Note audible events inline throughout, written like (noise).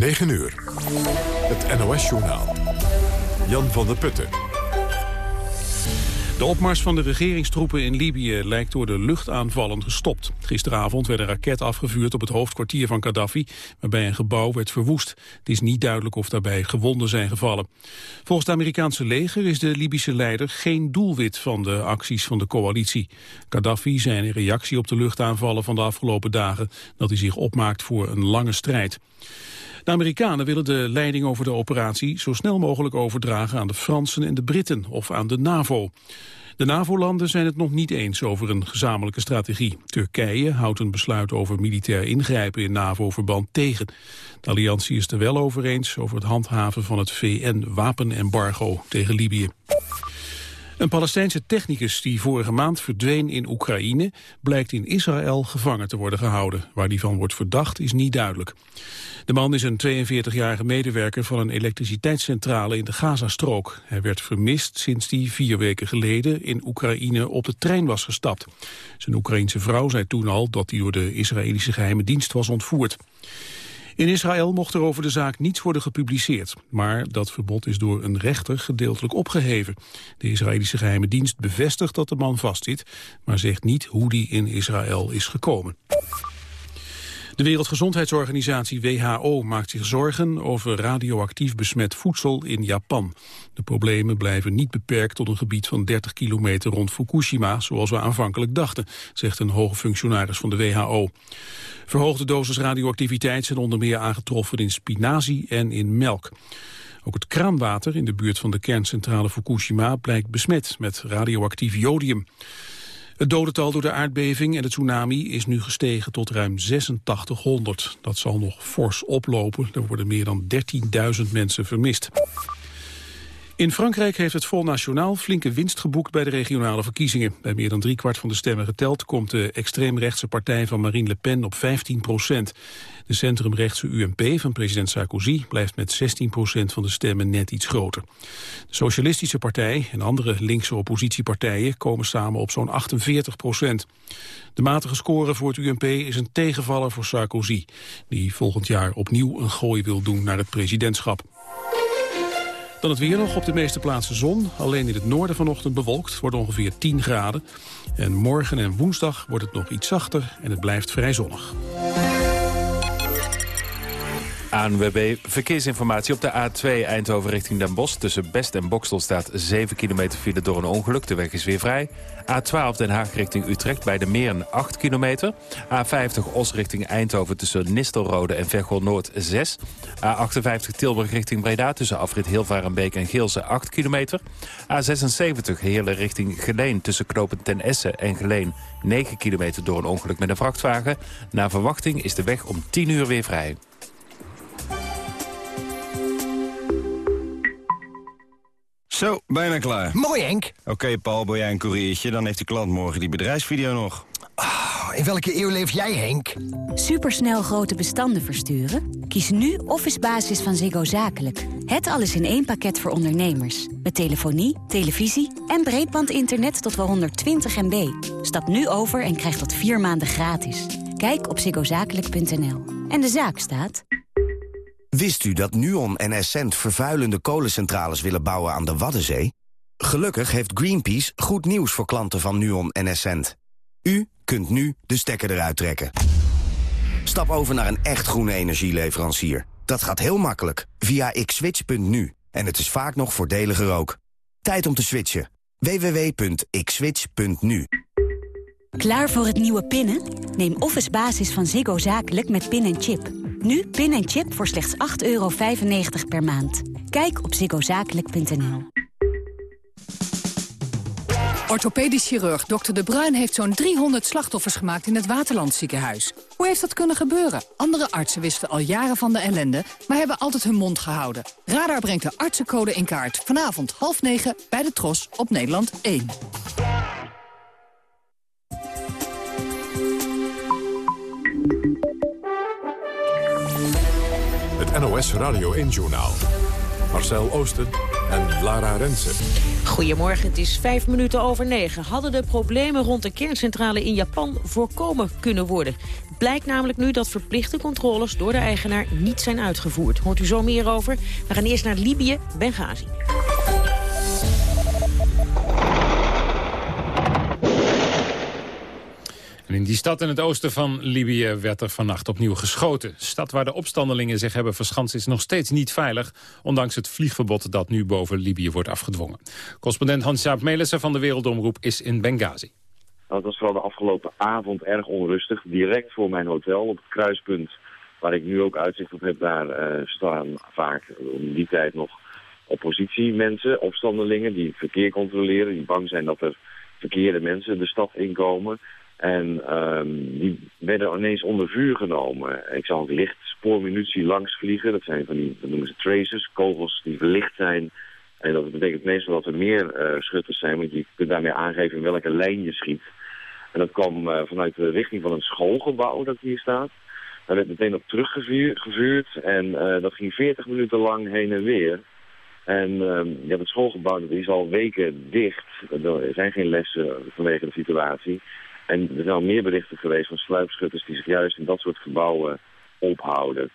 9 uur. Het NOS-journaal. Jan van der Putten. De opmars van de regeringstroepen in Libië lijkt door de luchtaanvallen gestopt. Gisteravond werd een raket afgevuurd op het hoofdkwartier van Gaddafi, waarbij een gebouw werd verwoest. Het is niet duidelijk of daarbij gewonden zijn gevallen. Volgens het Amerikaanse leger is de Libische leider geen doelwit van de acties van de coalitie. Gaddafi zei in reactie op de luchtaanvallen van de afgelopen dagen dat hij zich opmaakt voor een lange strijd. De Amerikanen willen de leiding over de operatie zo snel mogelijk overdragen aan de Fransen en de Britten of aan de NAVO. De NAVO-landen zijn het nog niet eens over een gezamenlijke strategie. Turkije houdt een besluit over militair ingrijpen in NAVO-verband tegen. De alliantie is er wel over eens over het handhaven van het VN-wapenembargo tegen Libië. Een Palestijnse technicus die vorige maand verdween in Oekraïne... blijkt in Israël gevangen te worden gehouden. Waar die van wordt verdacht is niet duidelijk. De man is een 42-jarige medewerker van een elektriciteitscentrale in de Gazastrook. Hij werd vermist sinds hij vier weken geleden in Oekraïne op de trein was gestapt. Zijn Oekraïense vrouw zei toen al dat hij door de Israëlische geheime dienst was ontvoerd. In Israël mocht er over de zaak niets worden gepubliceerd. Maar dat verbod is door een rechter gedeeltelijk opgeheven. De Israëlische geheime dienst bevestigt dat de man vastzit... maar zegt niet hoe die in Israël is gekomen. De Wereldgezondheidsorganisatie WHO maakt zich zorgen over radioactief besmet voedsel in Japan. De problemen blijven niet beperkt tot een gebied van 30 kilometer rond Fukushima, zoals we aanvankelijk dachten, zegt een hoge functionaris van de WHO. Verhoogde doses radioactiviteit zijn onder meer aangetroffen in spinazie en in melk. Ook het kraanwater in de buurt van de kerncentrale Fukushima blijkt besmet met radioactief jodium. Het dodental door de aardbeving en de tsunami is nu gestegen tot ruim 8600. Dat zal nog fors oplopen. Er worden meer dan 13.000 mensen vermist. In Frankrijk heeft het Front National flinke winst geboekt bij de regionale verkiezingen. Bij meer dan driekwart van de stemmen geteld komt de extreemrechtse partij van Marine Le Pen op 15 procent. De centrumrechtse UMP van president Sarkozy blijft met 16 procent van de stemmen net iets groter. De Socialistische Partij en andere linkse oppositiepartijen komen samen op zo'n 48 procent. De matige score voor het UMP is een tegenvaller voor Sarkozy, die volgend jaar opnieuw een gooi wil doen naar het presidentschap. Dan het weer nog op de meeste plaatsen zon. Alleen in het noorden vanochtend bewolkt. wordt ongeveer 10 graden. En morgen en woensdag wordt het nog iets zachter en het blijft vrij zonnig. ANWB Verkeersinformatie op de A2 Eindhoven richting Den Bosch. Tussen Best en Bokstel staat 7 kilometer file door een ongeluk. De weg is weer vrij. A12 Den Haag richting Utrecht bij de Meren 8 kilometer. A50 Os richting Eindhoven tussen Nistelrode en Veghel Noord 6. A58 Tilburg richting Breda tussen afrit Hilvarenbeek en Geelse 8 kilometer. A76 Heerlen richting Geleen tussen Knopen ten Essen en Geleen 9 kilometer door een ongeluk met een vrachtwagen. Na verwachting is de weg om 10 uur weer vrij. Zo, bijna klaar. Mooi, Henk. Oké, Paul, ben jij een koeriertje? Dan heeft de klant morgen die bedrijfsvideo nog. Oh, in welke eeuw leef jij, Henk? Supersnel grote bestanden versturen? Kies nu Office Basis van Ziggo Zakelijk. Het alles in één pakket voor ondernemers. Met telefonie, televisie en breedbandinternet tot wel 120 MB. Stap nu over en krijg dat vier maanden gratis. Kijk op ziggozakelijk.nl. En de zaak staat... Wist u dat Nuon en Essent vervuilende kolencentrales willen bouwen aan de Waddenzee? Gelukkig heeft Greenpeace goed nieuws voor klanten van Nuon en Essent. U kunt nu de stekker eruit trekken. Stap over naar een echt groene energieleverancier. Dat gaat heel makkelijk via xswitch.nu. En het is vaak nog voordeliger ook. Tijd om te switchen. www.xswitch.nu Klaar voor het nieuwe pinnen? Neem Office Basis van Ziggo Zakelijk met pin en chip. Nu pin en chip voor slechts 8,95 per maand. Kijk op ziggozakelijk.nl. Orthopedisch chirurg Dr. De Bruin heeft zo'n 300 slachtoffers gemaakt in het Waterlandziekenhuis. Hoe heeft dat kunnen gebeuren? Andere artsen wisten al jaren van de ellende, maar hebben altijd hun mond gehouden. Radar brengt de artsencode in kaart. Vanavond half negen bij de Tros op Nederland 1. NOS Radio 1-journaal. Marcel Oosten en Lara Rensen. Goedemorgen, het is vijf minuten over negen. Hadden de problemen rond de kerncentrale in Japan voorkomen kunnen worden? Blijkt namelijk nu dat verplichte controles door de eigenaar niet zijn uitgevoerd. Hoort u zo meer over? We gaan eerst naar Libië, Benghazi. In die stad in het oosten van Libië werd er vannacht opnieuw geschoten. De stad waar de opstandelingen zich hebben verschanst is nog steeds niet veilig... ondanks het vliegverbod dat nu boven Libië wordt afgedwongen. Correspondent Hans-Jaap Melissen van de Wereldomroep is in Benghazi. Nou, het was vooral de afgelopen avond erg onrustig. Direct voor mijn hotel op het kruispunt waar ik nu ook uitzicht op heb... daar uh, staan vaak om die tijd nog oppositiemensen, opstandelingen... die verkeer controleren, die bang zijn dat er verkeerde mensen de stad inkomen... En um, die werden ineens onder vuur genomen. Ik zag ook licht spoormunitie langs vliegen. Dat zijn van die, dat noemen ze tracers, kogels die verlicht zijn. En dat betekent meestal dat er meer uh, schutters zijn, want je kunt daarmee aangeven in welke lijn je schiet. En dat kwam uh, vanuit de richting van een schoolgebouw dat hier staat. Daar werd meteen op teruggevuurd en uh, dat ging 40 minuten lang heen en weer. En uh, ja, het schoolgebouw dat is al weken dicht. Er zijn geen lessen vanwege de situatie. En er zijn meer berichten geweest van sluipschutters die zich juist in dat soort gebouwen ophouden.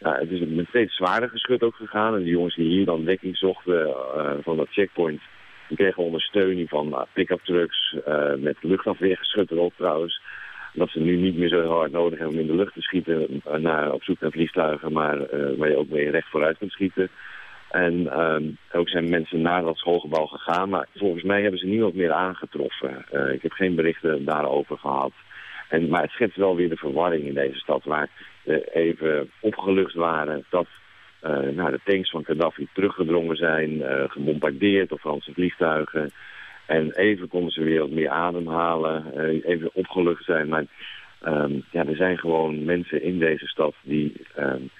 Nou, het is met steeds zwaarder geschut ook gegaan. En de jongens die hier dan dekking zochten uh, van dat checkpoint... die kregen ondersteuning van uh, pick-up trucks met luchtafweergeschut erop trouwens. Dat ze nu niet meer zo hard nodig hebben om in de lucht te schieten... naar, op zoek naar vliegtuigen, maar waar je ook mee recht vooruit kunt schieten... En um, ook zijn mensen naar dat schoolgebouw gegaan. Maar volgens mij hebben ze niemand meer aangetroffen. Uh, ik heb geen berichten daarover gehad. En, maar het schetst wel weer de verwarring in deze stad. Waar we even opgelucht waren dat uh, nou, de tanks van Gaddafi teruggedrongen zijn. Uh, gebombardeerd door Franse vliegtuigen. En even konden ze weer wat meer ademhalen. even opgelucht zijn. Maar um, ja, er zijn gewoon mensen in deze stad die... Um,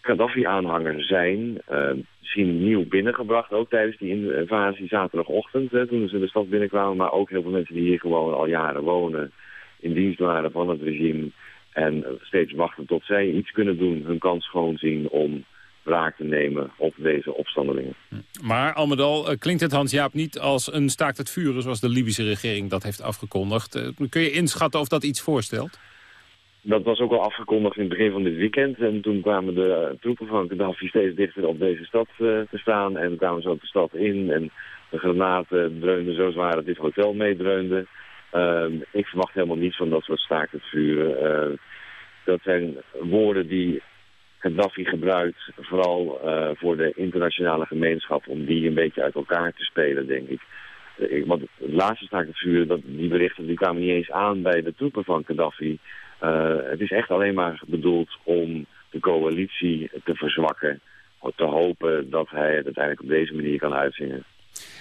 Gaddafi-aanhanger zijn, uh, misschien nieuw binnengebracht, ook tijdens die invasie zaterdagochtend, hè, toen ze de stad binnenkwamen, maar ook heel veel mensen die hier gewoon al jaren wonen, in dienst waren van het regime en steeds wachten tot zij iets kunnen doen, hun kans gewoon zien om wraak te nemen op deze opstandelingen. Maar al al klinkt het Hans-Jaap niet als een staakt het vuren zoals de Libische regering dat heeft afgekondigd. Kun je inschatten of dat iets voorstelt? Dat was ook al afgekondigd in het begin van dit weekend. En toen kwamen de uh, troepen van Gaddafi steeds dichter op deze stad uh, te staan. En kwamen ze ook de stad in. En de granaten dreunden zo zwaar dat dit hotel meedreunde. Uh, ik verwacht helemaal niets van dat soort staakt het vuren. Uh, dat zijn woorden die Gaddafi gebruikt, vooral voor de internationale gemeenschap, om die een beetje uit elkaar te spelen, denk ik. Want het laatste staakt het dat, die berichten die kwamen niet eens aan bij de troepen van Gaddafi. Uh, het is echt alleen maar bedoeld om de coalitie te verzwakken. Te hopen dat hij het uiteindelijk op deze manier kan uitzingen.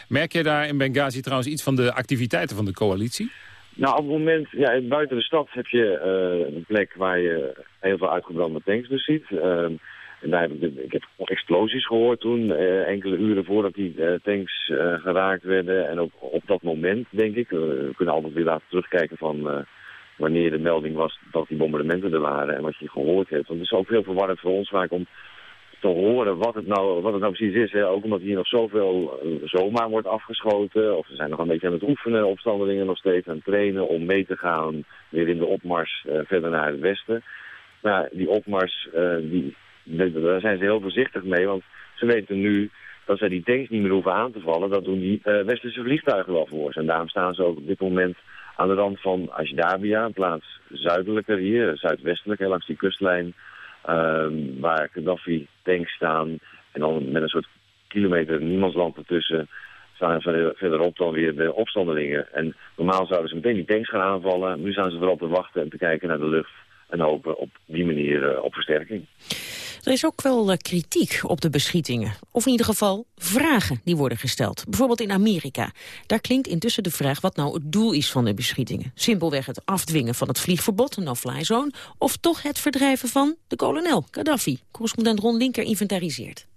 Merk je daar in Benghazi trouwens iets van de activiteiten van de coalitie? Nou, op het moment, ja, buiten de stad heb je uh, een plek waar je heel veel uitgebrande tanks dus ziet. Uh, en daar heb ik, ik heb explosies gehoord toen, uh, enkele uren voordat die tanks geraakt werden. En ook op dat moment, denk ik, we kunnen altijd weer laten terugkijken van wanneer de melding was dat die bombardementen er waren en wat je gehoord hebt. Want het is ook heel verwarrend voor ons vaak om te horen wat het nou, wat het nou precies is. Hè? Ook omdat hier nog zoveel uh, zomaar wordt afgeschoten. Of ze zijn nog een beetje aan het oefenen, opstandelingen nog steeds aan het trainen om mee te gaan weer in de opmars uh, verder naar het westen. Maar die opmars, uh, die, daar zijn ze heel voorzichtig mee, want ze weten nu dat zij die tanks niet meer hoeven aan te vallen. Dat doen die westerse vliegtuigen wel voor ze. En daarom staan ze ook op dit moment aan de rand van Ashdabia, een plaats zuidelijker hier, zuidwestelijker langs die kustlijn, uh, waar Gaddafi tanks staan. En dan met een soort kilometer niemandsland ertussen staan verderop dan weer de opstandelingen. En normaal zouden ze meteen die tanks gaan aanvallen. Nu staan ze vooral te wachten en te kijken naar de lucht en hopen op die manier uh, op versterking. Er is ook wel uh, kritiek op de beschietingen. Of in ieder geval vragen die worden gesteld. Bijvoorbeeld in Amerika. Daar klinkt intussen de vraag wat nou het doel is van de beschietingen. Simpelweg het afdwingen van het vliegverbod, een no-fly zone... of toch het verdrijven van de kolonel, Gaddafi. Correspondent Ron Linker inventariseert.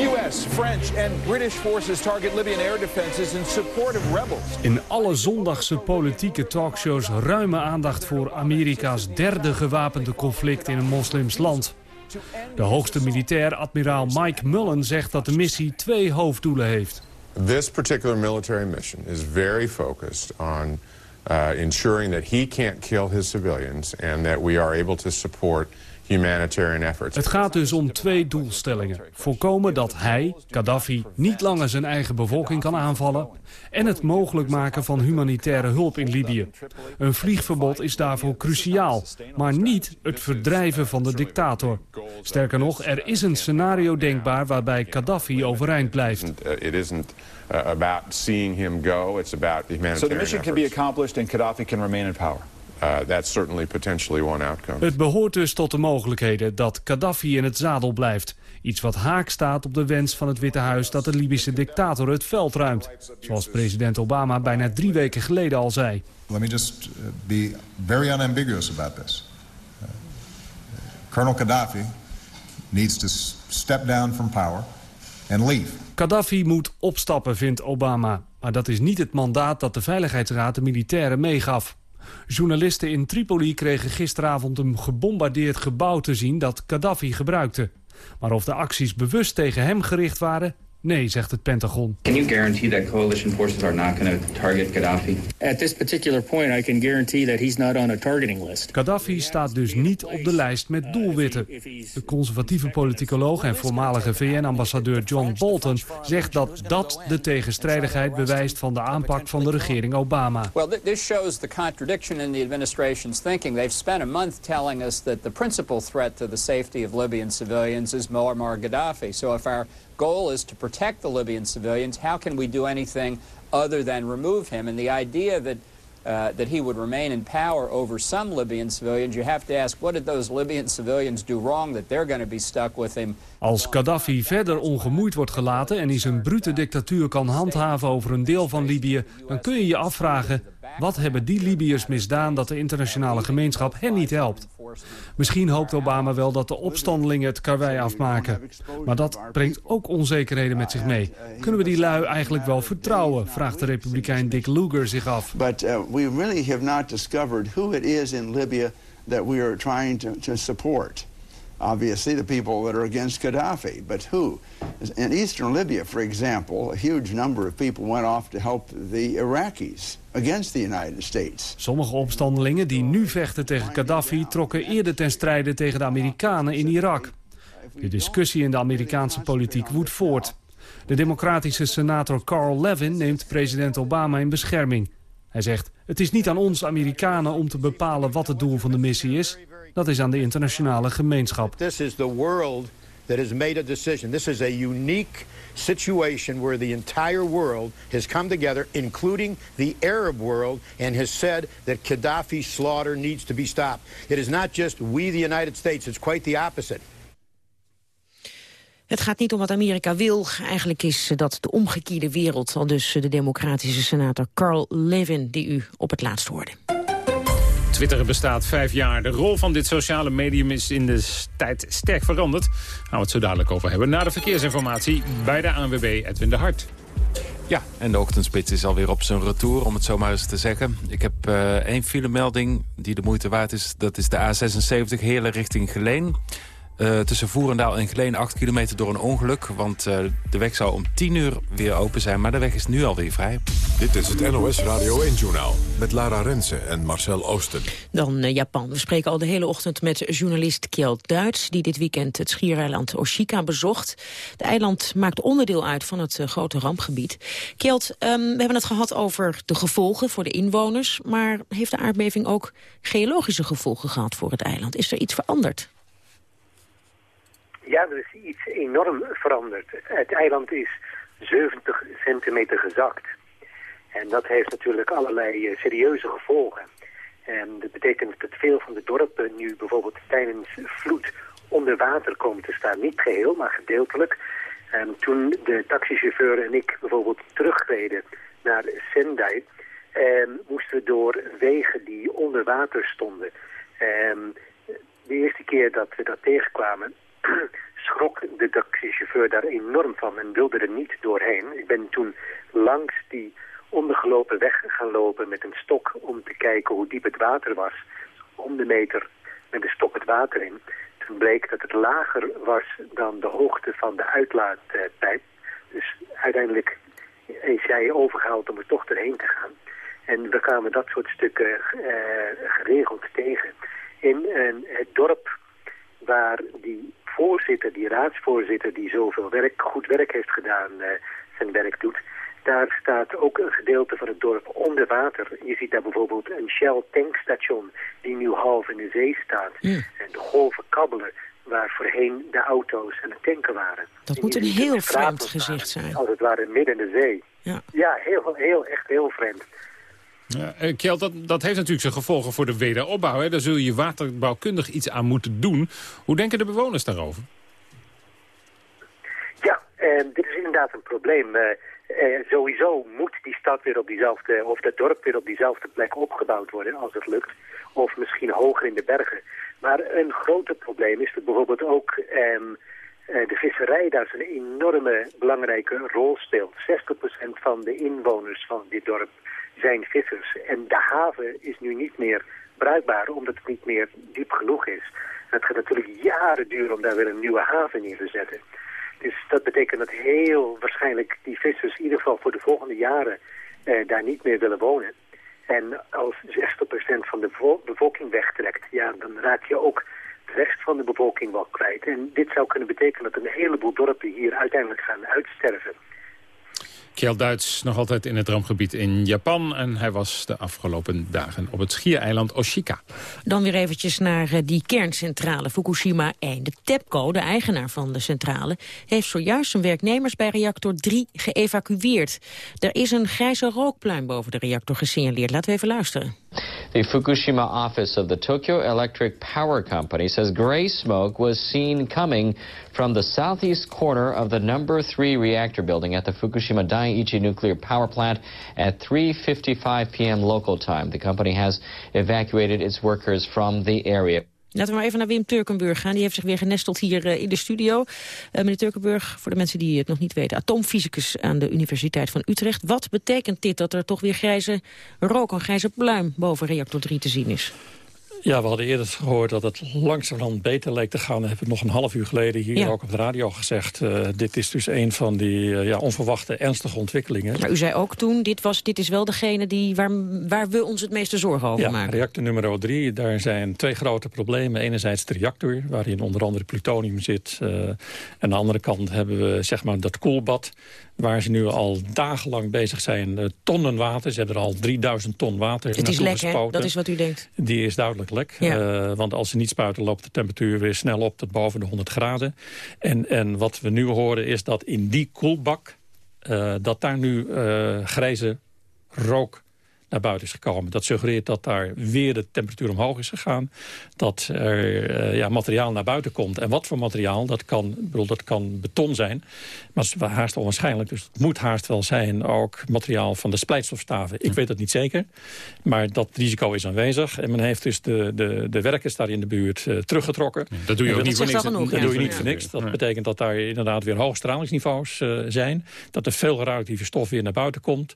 U.S., French and British forces target Libyan air defenses in support of rebels. In alle zondagse politieke talkshows ruime aandacht voor Amerika's derde gewapende conflict in een moslims land. De hoogste militair, admiraal Mike Mullen, zegt dat de missie twee hoofddoelen heeft. This particular military mission is very focused on uh, ensuring that he can't kill his civilians and that we are able to support humanitarian efforts. Het gaat dus om twee doelstellingen. Voorkomen dat hij, Gaddafi, niet langer zijn eigen bevolking kan aanvallen... en het mogelijk maken van humanitaire hulp in Libië. Een vliegverbod is daarvoor cruciaal, maar niet het verdrijven van de dictator. Sterker nog, er is een scenario denkbaar waarbij Gaddafi overeind blijft. Uh, It isn't uh, about seeing him go, it's about the humanitarian So the mission can be accomplished and Gaddafi can remain in power. Uh, that's certainly potentially one outcome. Het behoort dus tot de mogelijkheden dat Gaddafi in het zadel blijft. Iets wat haak staat op de wens van het Witte Huis dat de Libische dictator het veld ruimt. Zoals president Obama bijna drie weken geleden al zei. Let me just uh, be very unambiguous about this. Uh, Colonel Gaddafi needs to step down from power and leave. Gaddafi moet opstappen, vindt Obama. Maar dat is niet het mandaat dat de Veiligheidsraad de militairen meegaf. Journalisten in Tripoli kregen gisteravond een gebombardeerd gebouw te zien dat Gaddafi gebruikte. Maar of de acties bewust tegen hem gericht waren, nee, zegt het Pentagon. Can you guarantee that coalition forces are not going to target Gaddafi? At this particular point, I can guarantee that he's not on a targeting list. Gaddafi staat dus niet op de lijst met doelwitten. De conservatieve politicoloog en voormalige VN-ambassadeur John Bolton zegt dat dat de tegenstrijdigheid bewijst van de aanpak van de regering Obama. Well, th- this shows the contradiction in the administration's thinking. They've spent a month telling us that the principal threat to the safety of Libyan civilians is Muammar Gaddafi. So if our goal is to protect the Libyan civilians, how can we do anything other than remove him? And the idea that uh, that he would remain in power over some Libyan civilians, you have to ask, what did those Libyan civilians do wrong that they're going to be stuck with him? Als Gaddafi verder ongemoeid wordt gelaten en hij zijn brute dictatuur kan handhaven over een deel van Libië, dan kun je je afvragen, wat hebben die Libiërs misdaan dat de internationale gemeenschap hen niet helpt? Misschien hoopt Obama wel dat de opstandelingen het karwei afmaken. Maar dat brengt ook onzekerheden met zich mee. Kunnen we die lui eigenlijk wel vertrouwen, vraagt de republikein Dick Lugar zich af. But uh, we really have not discovered who it is in Libya that we are trying to support. Obviously, the people that are against Gaddafi, but who? In eastern Libya, for example, a huge number of people went off to help the Iraqis against the United States. Sommige opstandelingen die nu vechten tegen Gaddafi trokken eerder ten strijde tegen de Amerikanen in Irak. De discussie in de Amerikaanse politiek woedt voort. De democratische senator Carl Levin neemt president Obama in bescherming. Hij zegt, het is niet aan ons Amerikanen om te bepalen wat het doel van de missie is. Dat is aan de internationale gemeenschap. This is the world that has made a decision. This is a unique situation where the entire world has come together, including the Arab world, and has said that Gaddafi's slaughter needs to be stopped. It is not just we, the United States, it's quite the opposite. Het gaat niet om wat Amerika wil. Eigenlijk is dat de omgekeerde wereld. Al dus de democratische senator Carl Levin, die u op het laatst hoorde. Twitter bestaat vijf jaar. De rol van dit sociale medium is in de tijd sterk veranderd. Gaan we het zo dadelijk over hebben. Na de verkeersinformatie bij de ANWB Edwin de Hart. Ja, en de ochtendspits is alweer op zijn retour, om het zo maar eens te zeggen. Ik heb uh, één filemelding die de moeite waard is. Dat is de A76 Heerlen richting Geleen. Uh, tussen Voerendaal en Geleen 8 kilometer door een ongeluk. Want uh, de weg zou om 10 uur weer open zijn, maar de weg is nu alweer vrij. Dit is het NOS Radio 1-journaal met Lara Rensen en Marcel Oosten. Dan uh, Japan. We spreken al de hele ochtend met journalist Kjeld Duits... die dit weekend het schiereiland Oshika bezocht. De eiland maakt onderdeel uit van het grote rampgebied. Kjeld, um, we hebben het gehad over de gevolgen voor de inwoners... maar heeft de aardbeving ook geologische gevolgen gehad voor het eiland? Is er iets veranderd? Ja, er is iets enorm veranderd. Het eiland is 70 centimeter gezakt. En dat heeft natuurlijk allerlei uh, serieuze gevolgen. En dat betekent dat veel van de dorpen nu bijvoorbeeld tijdens vloed onder water komen te staan. Niet geheel, maar gedeeltelijk. En toen de taxichauffeur en ik bijvoorbeeld terugreden naar Sendai... eh, moesten we door wegen die onder water stonden. Eh, de eerste keer dat we dat tegenkwamen (clears throat) schrok de taxichauffeur daar enorm van en wilde er niet doorheen. Ik ben toen langs die ondergelopen weg gaan lopen met een stok om te kijken hoe diep het water was. Om de meter met de stok het water in. Toen En bleek dat het lager was dan de hoogte van de uitlaatpijp. Dus uiteindelijk is jij overgehaald om er toch doorheen te gaan. En we kwamen dat soort stukken uh, geregeld tegen. In uh, het dorp waar die voorzitter, die raadsvoorzitter die zoveel werk, goed werk heeft gedaan, uh, zijn werk doet. Daar staat ook een gedeelte van het dorp onder water. Je ziet daar bijvoorbeeld een Shell tankstation die nu half in de zee staat. En de golven kabbelen waar voorheen de auto's en het tanken waren. Dat moet een heel vreemd gezicht zijn. Als het ware midden in de zee. Ja, ja heel, heel, echt heel vreemd. Ja, eh, Kjeld, dat, dat heeft natuurlijk zijn gevolgen voor de wederopbouw. Hè? Daar zul je waterbouwkundig iets aan moeten doen. Hoe denken de bewoners daarover? Ja, eh, dit is inderdaad een probleem. Eh, eh, sowieso moet die stad weer op diezelfde, of dat dorp weer op diezelfde plek opgebouwd worden, als het lukt. Of misschien hoger in de bergen. Maar een groter probleem is dat bijvoorbeeld ook ehm, eh, de visserij daar een enorme belangrijke rol speelt. 60% van de inwoners van dit dorp zijn vissers. En de haven is nu niet meer bruikbaar, omdat het niet meer diep genoeg is. het gaat natuurlijk jaren duren om daar weer een nieuwe haven neer te zetten. Dus dat betekent dat heel waarschijnlijk die vissers in ieder geval voor de volgende jaren eh, daar niet meer willen wonen. En als 60% van de bevolking wegtrekt, ja, dan raak je ook de rest van de bevolking wel kwijt. En dit zou kunnen betekenen dat een heleboel dorpen hier uiteindelijk gaan uitsterven. Kjell Duits nog altijd in het rampgebied in Japan. En hij was de afgelopen dagen op het schiereiland Oshika. Dan weer eventjes naar eh, die kerncentrale Fukushima 1. De TEPCO, de eigenaar van de centrale, heeft zojuist zijn werknemers bij reactor 3 geëvacueerd. Er is een grijze rookpluim boven de reactor gesignaleerd. Laten we even luisteren. The Fukushima office of the Tokyo Electric Power Company says gray smoke was seen coming from the southeast corner of the number 3 reactor building at the Fukushima Daiichi nuclear power plant at 3:55 p.m. local time. The company has evacuated its workers from the area. Laten we maar even naar Wim Turkenburg gaan. Die heeft zich weer genesteld hier uh, in de studio. Uh, meneer Turkenburg, voor de mensen die het nog niet weten... atoomfysicus aan de Universiteit van Utrecht. Wat betekent dit dat er toch weer grijze rook, een grijze pluim... boven reactor 3 te zien is? Ja, we hadden eerder gehoord dat het langzamerhand beter leek te gaan. We hebben nog een half uur geleden hier ook op de radio gezegd. Uh, dit is dus een van die uh, ja, onverwachte ernstige ontwikkelingen. Maar u zei ook toen, dit, was, dit is wel degene die, waar, waar we ons het meeste zorgen over ja, maken. reactor nummer 3, daar zijn twee grote problemen. Enerzijds de reactor, waarin onder andere plutonium zit. Uh, en aan de andere kant hebben we zeg maar, dat koelbad waar ze nu al dagenlang bezig zijn. Uh, tonnen water, ze hebben er al 3000 ton water Het is lek, hè? Dat is wat u denkt. Die is duidelijk lek. Ja. Uh, want als ze niet spuiten, loopt de temperatuur weer snel op tot boven de 100 graden. En, en wat we nu horen is dat in die koelbak... Uh, dat daar nu grijze rook naar buiten is gekomen. Dat suggereert dat daar weer de temperatuur omhoog is gegaan. Dat er uh, ja, materiaal naar buiten komt. En wat voor materiaal, dat kan, bedoel, dat kan beton zijn. Maar het is haast onwaarschijnlijk. Dus het moet haast wel zijn ook materiaal van de splijtstofstaven. Ik weet het niet zeker. Maar dat risico is aanwezig. En men heeft dus de, de, de werkers daar in de buurt uh, teruggetrokken. Dat doe je ook niet voor niks. Dat, doe je niet voor niks. Dat betekent dat daar inderdaad weer hoge stralingsniveaus uh, zijn. Dat er veel radioactieve stof weer naar buiten komt.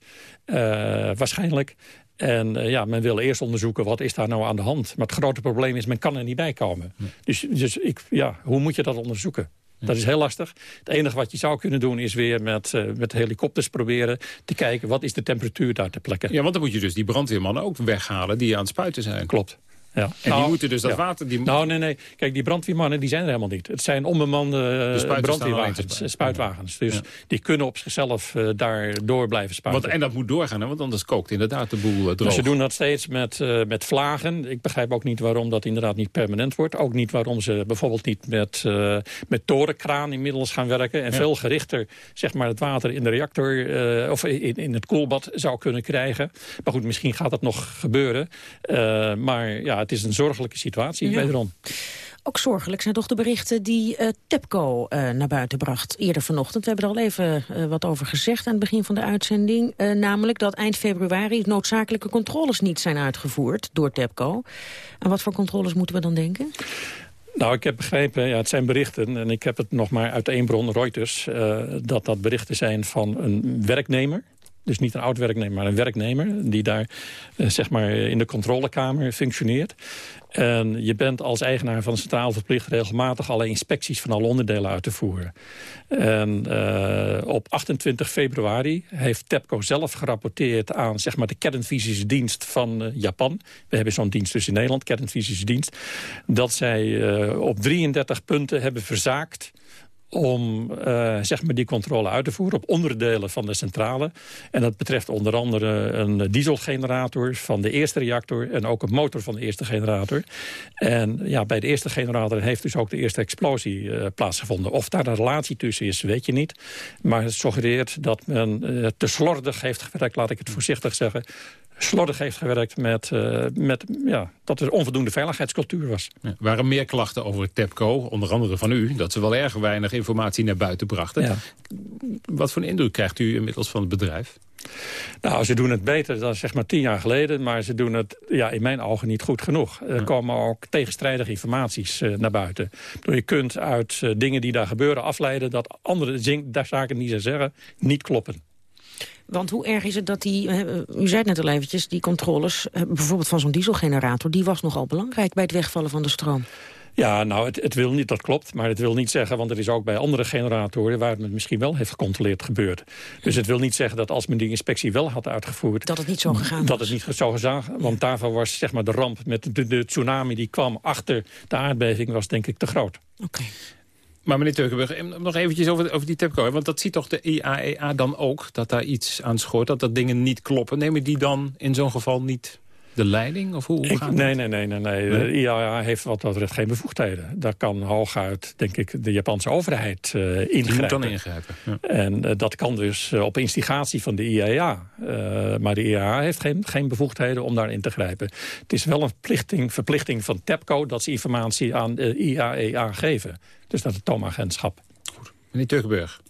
waarschijnlijk. En uh, ja, men wil eerst onderzoeken wat is daar nou aan de hand. Maar het grote probleem is, men kan er niet bij komen. Ja. Dus, dus ik, ja, hoe moet je dat onderzoeken? Ja. Dat is heel lastig. Het enige wat je zou kunnen doen is weer met, uh, met helikopters proberen te kijken... wat is de temperatuur daar ter plekke. Ja, want dan moet je dus die brandweermannen ook weghalen die aan het spuiten zijn. Klopt. Ja. En nou, die moeten dus dat ja. water... Die... Nou, nee, nee. Kijk, die brandweermannen die zijn er helemaal niet. Het zijn onbemande uh, brandweerwagens, spuitwagens. Dus ja. die kunnen op zichzelf uh, daar door blijven spuiten. Want, en dat moet doorgaan, hè? want anders kookt inderdaad de boel uh, droog. Dus ze doen dat steeds met, uh, met vlagen. Ik begrijp ook niet waarom dat inderdaad niet permanent wordt. Ook niet waarom ze bijvoorbeeld niet met, met torenkraan inmiddels gaan werken. En ja. veel gerichter zeg maar, het water in de reactor of in, in het koelbad zou kunnen krijgen. Maar goed, misschien gaat dat nog gebeuren. Maar ja, het is een zorgelijke situatie ja. wederom. Ook zorgelijk zijn toch de berichten die uh, TEPCO uh, naar buiten bracht eerder vanochtend. We hebben er al even uh, wat over gezegd aan het begin van de uitzending. namelijk dat eind februari noodzakelijke controles niet zijn uitgevoerd door TEPCO. Aan wat voor controles moeten we dan denken? Nou, ik heb begrepen, ja, het zijn berichten... en ik heb het nog maar uit één bron, Reuters... dat dat berichten zijn van een werknemer Dus niet een oud-werknemer, maar een werknemer... die daar eh, zeg maar in de controlekamer functioneert. En je bent als eigenaar van centraal verplicht... regelmatig alle inspecties van alle onderdelen uit te voeren. En uh, op 28 februari heeft TEPCO zelf gerapporteerd... aan zeg maar, de kernfysische dienst van uh, Japan. We hebben zo'n dienst dus in Nederland, kernfysische dienst. Dat zij op 33 punten hebben verzaakt om uh, zeg maar die controle uit te voeren op onderdelen van de centrale. En dat betreft onder andere een dieselgenerator van de eerste reactor... en ook een motor van de eerste generator. En ja, bij de eerste generator heeft dus ook de eerste explosie uh, plaatsgevonden. Of daar een relatie tussen is, weet je niet. Maar het suggereert dat men uh, te slordig heeft gewerkt, laat ik het voorzichtig zeggen slordig heeft gewerkt met, uh, met ja, dat er onvoldoende veiligheidscultuur was. Ja, waren meer klachten over TEPCO, onder andere van u... dat ze wel erg weinig informatie naar buiten brachten. Ja. Wat voor een indruk krijgt u inmiddels van het bedrijf? Nou, ze doen het beter dan zeg maar tien jaar geleden... maar ze doen het ja, in mijn ogen niet goed genoeg. Er ja. komen ook tegenstrijdige informaties uh, naar buiten. je kunt uit uh, dingen die daar gebeuren afleiden... dat andere zaken die ze zeggen niet kloppen. Want hoe erg is het dat die, u zei het net al eventjes, die controles, bijvoorbeeld van zo'n dieselgenerator, die was nogal belangrijk bij het wegvallen van de stroom. Ja, nou, het, het, wil niet, dat klopt. Maar het wil niet zeggen, want er is ook bij andere generatoren... waar het misschien wel heeft gecontroleerd gebeurd. Dus het wil niet zeggen dat als men die inspectie wel had uitgevoerd... Dat het niet zo gegaan Dat het niet zo gegaan Want daarvan was zeg maar, de ramp met de, de, tsunami die kwam achter de aardbeving... was denk ik te groot. Oké. Okay. Maar meneer Turkenburg, nog eventjes over, over die TEPCO. Want dat ziet toch de IAEA dan ook, dat daar iets aan schoort... dat dat dingen niet kloppen. Nemen die dan in zo'n geval niet de leiding? Of hoe, hoe ik, gaat nee, nee, nee, nee, nee. De IAEA heeft wat dat betreft geen bevoegdheden. Daar kan hooguit, denk ik, de Japanse overheid uh, ingrijpen. Die moet dan ingrijpen. Ja. En uh, dat kan dus uh, op instigatie van de IAEA. maar de IAEA heeft geen, geen bevoegdheden om daarin te grijpen. Het is wel een verplichting, verplichting van TEPCO... dat ze informatie aan de IAEA geven. Dus dat het toomagentschap. Goed. Meneer Turkenburg.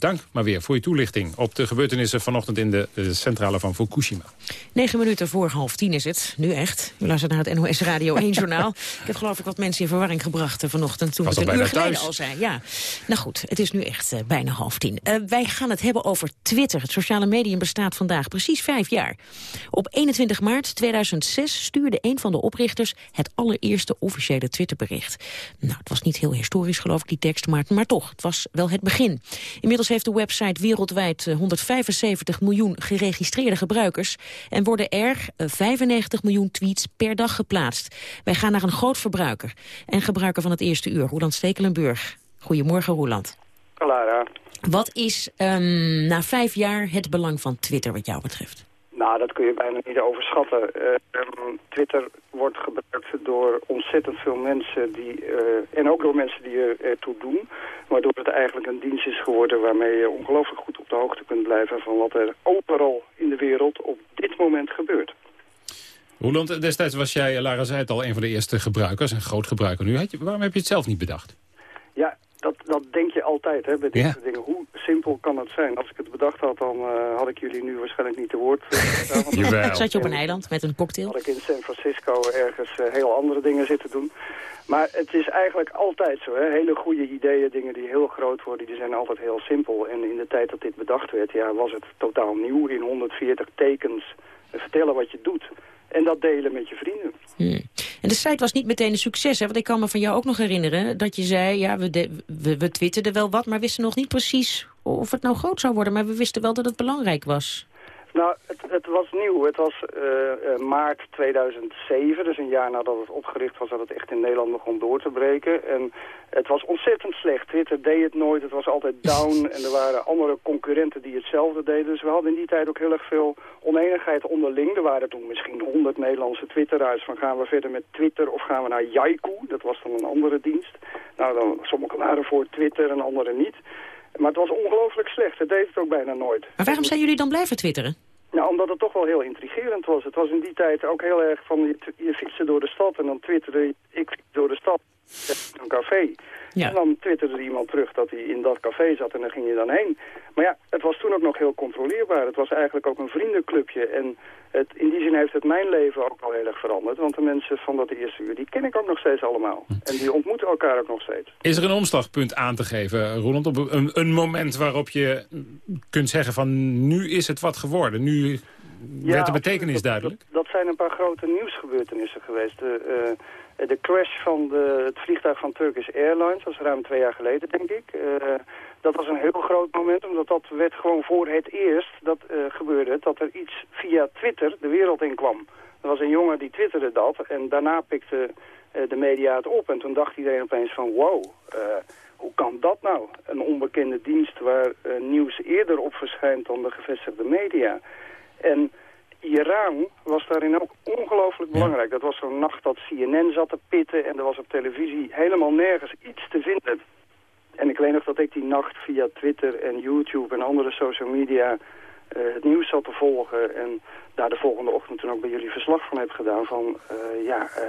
Dank maar weer voor je toelichting op de gebeurtenissen vanochtend in de, de centrale van Fukushima. Negen minuten voor half tien is het, nu echt. U luistert naar het NOS Radio 1 journaal. ik heb geloof ik wat mensen in verwarring gebracht vanochtend toen Was het een uur geleden thuis? al zei. Ja. Nou goed, het is nu echt uh, bijna half tien. Uh, wij gaan het hebben over Twitter. Het sociale medium bestaat vandaag precies vijf jaar. Op 21 maart 2006 stuurde een van de oprichters het allereerste officiële Twitterbericht. Nou, het was niet heel historisch geloof ik die tekst, maar, maar toch, het was wel het begin. Inmiddels heeft de website wereldwijd 175 miljoen geregistreerde gebruikers... en worden er 95 miljoen tweets per dag geplaatst. Wij gaan naar een groot verbruiker en gebruiker van het eerste uur, Roland Stekelenburg. Goedemorgen, Roland. Clara. Wat is um, na vijf jaar het belang van Twitter wat jou betreft? Nou, dat kun je bijna niet overschatten. Uh, Twitter wordt gebruikt door ontzettend veel mensen die, uh, en ook door mensen die er ertoe doen. Waardoor het eigenlijk een dienst is geworden waarmee je ongelooflijk goed op de hoogte kunt blijven van wat er overal in de wereld op dit moment gebeurt. Roland, destijds was jij, Lara zei het al, een van de eerste gebruikers, een groot gebruiker nu. Waarom heb je het zelf niet bedacht? Dat, dat denk je altijd hè, bij dit ja. soort dingen. Hoe simpel kan het zijn? Als ik het bedacht had, dan uh, had ik jullie nu waarschijnlijk niet te woord. (laughs) Uh, Zat je op een eiland met een cocktail? Had ik in San Francisco ergens uh, heel andere dingen zitten doen. Maar het is eigenlijk altijd zo. Hè? Hele goede ideeën, dingen die heel groot worden, die zijn altijd heel simpel. En in de tijd dat dit bedacht werd, ja, was het totaal nieuw. In 140 tekens vertellen wat je doet. En dat delen met je vrienden. Hmm. En de site was niet meteen een succes, hè? Want ik kan me van jou ook nog herinneren dat je zei... ja, we, de, we, we twitterden wel wat, maar wisten nog niet precies of het nou groot zou worden. Maar we wisten wel dat het belangrijk was. Nou, het, het was nieuw. Het was uh, uh, maart 2007, dus een jaar nadat het opgericht was... dat het echt in Nederland begon door te breken. En het was ontzettend slecht. Twitter deed het nooit, het was altijd down... (laughs) en er waren andere concurrenten die hetzelfde deden. Dus we hadden in die tijd ook heel erg veel oneenigheid onderling. Er waren toen misschien honderd Nederlandse twitteraars... van gaan we verder met Twitter of gaan we naar Jaiku? Dat was dan een andere dienst. Nou, dan, sommigen waren voor Twitter en anderen niet... Maar het was ongelooflijk slecht. Het deed het ook bijna nooit. Maar waarom zijn jullie dan blijven twitteren? Nou, omdat het toch wel heel intrigerend was. Het was in die tijd ook heel erg van je, je fietsen door de stad en dan twitterde ik door de stad. een café. En dan twitterde er iemand terug dat hij in dat café zat en daar ging je dan heen. Maar ja, het was toen ook nog heel controleerbaar. Het was eigenlijk ook een vriendenclubje. En het, in die zin heeft het mijn leven ook al heel erg veranderd. Want de mensen van dat eerste uur, die ken ik ook nog steeds allemaal. En die ontmoeten elkaar ook nog steeds. Is er een omslagpunt aan te geven, Roland? Op een, een moment waarop je kunt zeggen van nu is het wat geworden. Nu werd de betekenis duidelijk. Dat, zijn een paar grote nieuwsgebeurtenissen geweest. De, uh, de crash van de, het vliegtuig van Turkish Airlines, dat ruim twee jaar geleden, denk ik. Uh, dat was een heel groot moment, omdat dat werd gewoon voor het eerst dat uh, gebeurde, dat er iets via Twitter de wereld in kwam. Er was een jongen die twitterde dat en daarna pikte uh, de media het op. En toen dacht iedereen opeens van wow, hoe kan dat nou? Een onbekende dienst waar nieuws eerder op verschijnt dan de gevestigde media. En Iran was daarin ook ongelooflijk belangrijk. Dat was zo'n nacht dat CNN zat te pitten en er was op televisie helemaal nergens iets te vinden. En ik weet nog dat ik die nacht via Twitter en YouTube en andere social media het nieuws zat te volgen. En daar de volgende ochtend toen ook bij jullie verslag van heb gedaan van uh, ja, uh,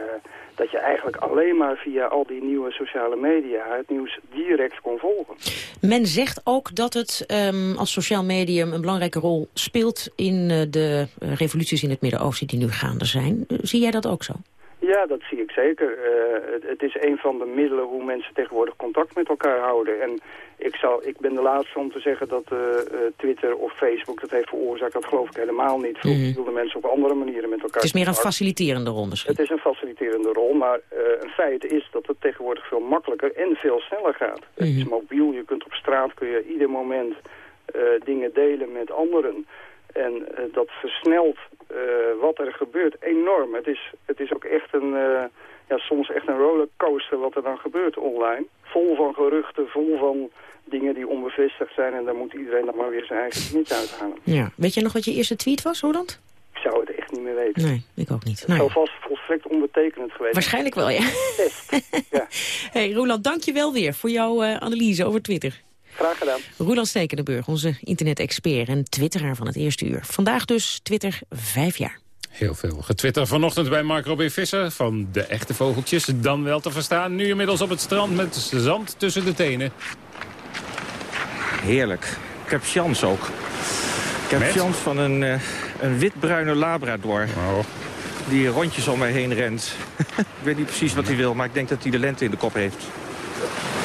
dat je eigenlijk alleen maar via al die nieuwe sociale media het nieuws direct kon volgen. Men zegt ook dat het um, als sociaal medium een belangrijke rol speelt in de revoluties in het Midden-Oosten die nu gaande zijn. zie jij dat ook zo? Ja, dat zie ik zeker. Uh, het, het, is een van de middelen hoe mensen tegenwoordig contact met elkaar houden. En ik, zal, ik ben de laatste om te zeggen dat uh, Twitter of Facebook dat heeft veroorzaakt. Dat geloof ik helemaal niet. Vroeger mm. wilden mensen op andere manieren met elkaar... Het is meer een faciliterende rol misschien. Het is een faciliterende rol, maar een feit is dat het tegenwoordig veel makkelijker en veel sneller gaat. Mm. Het is mobiel, je kunt op straat kun je ieder moment dingen delen met anderen. En dat versnelt wat er gebeurt enorm. Het is, het is ook echt een, ja, soms echt een rollercoaster wat er dan gebeurt online. Vol van geruchten, vol van dingen die onbevestigd zijn. En daar moet iedereen dan maar weer zijn eigen niet uithalen. Ja. Weet je nog wat je eerste tweet was, Roland? Ik zou het echt niet meer weten. Nee, ik ook niet. Het zou vast volstrekt onbetekenend geweest Waarschijnlijk wel, ja. (laughs) ja. hey, Roland, dank je wel weer voor jouw analyse over Twitter. Graag gedaan. Roland Stekenenburg, onze internet-expert en twitteraar van het eerste uur. Vandaag dus Twitter vijf jaar. Heel veel getwitter vanochtend bij Mark Robin Visser van de echte vogeltjes. Dan wel te verstaan, nu inmiddels op het strand met zand tussen de tenen. Heerlijk. Ik heb chance ook. Ik heb chance van een, uh, een witbruine labrador. Oh. Die rondjes om mij heen rent. ik weet niet precies wat hij wil, maar ik denk dat hij de lente in de kop heeft.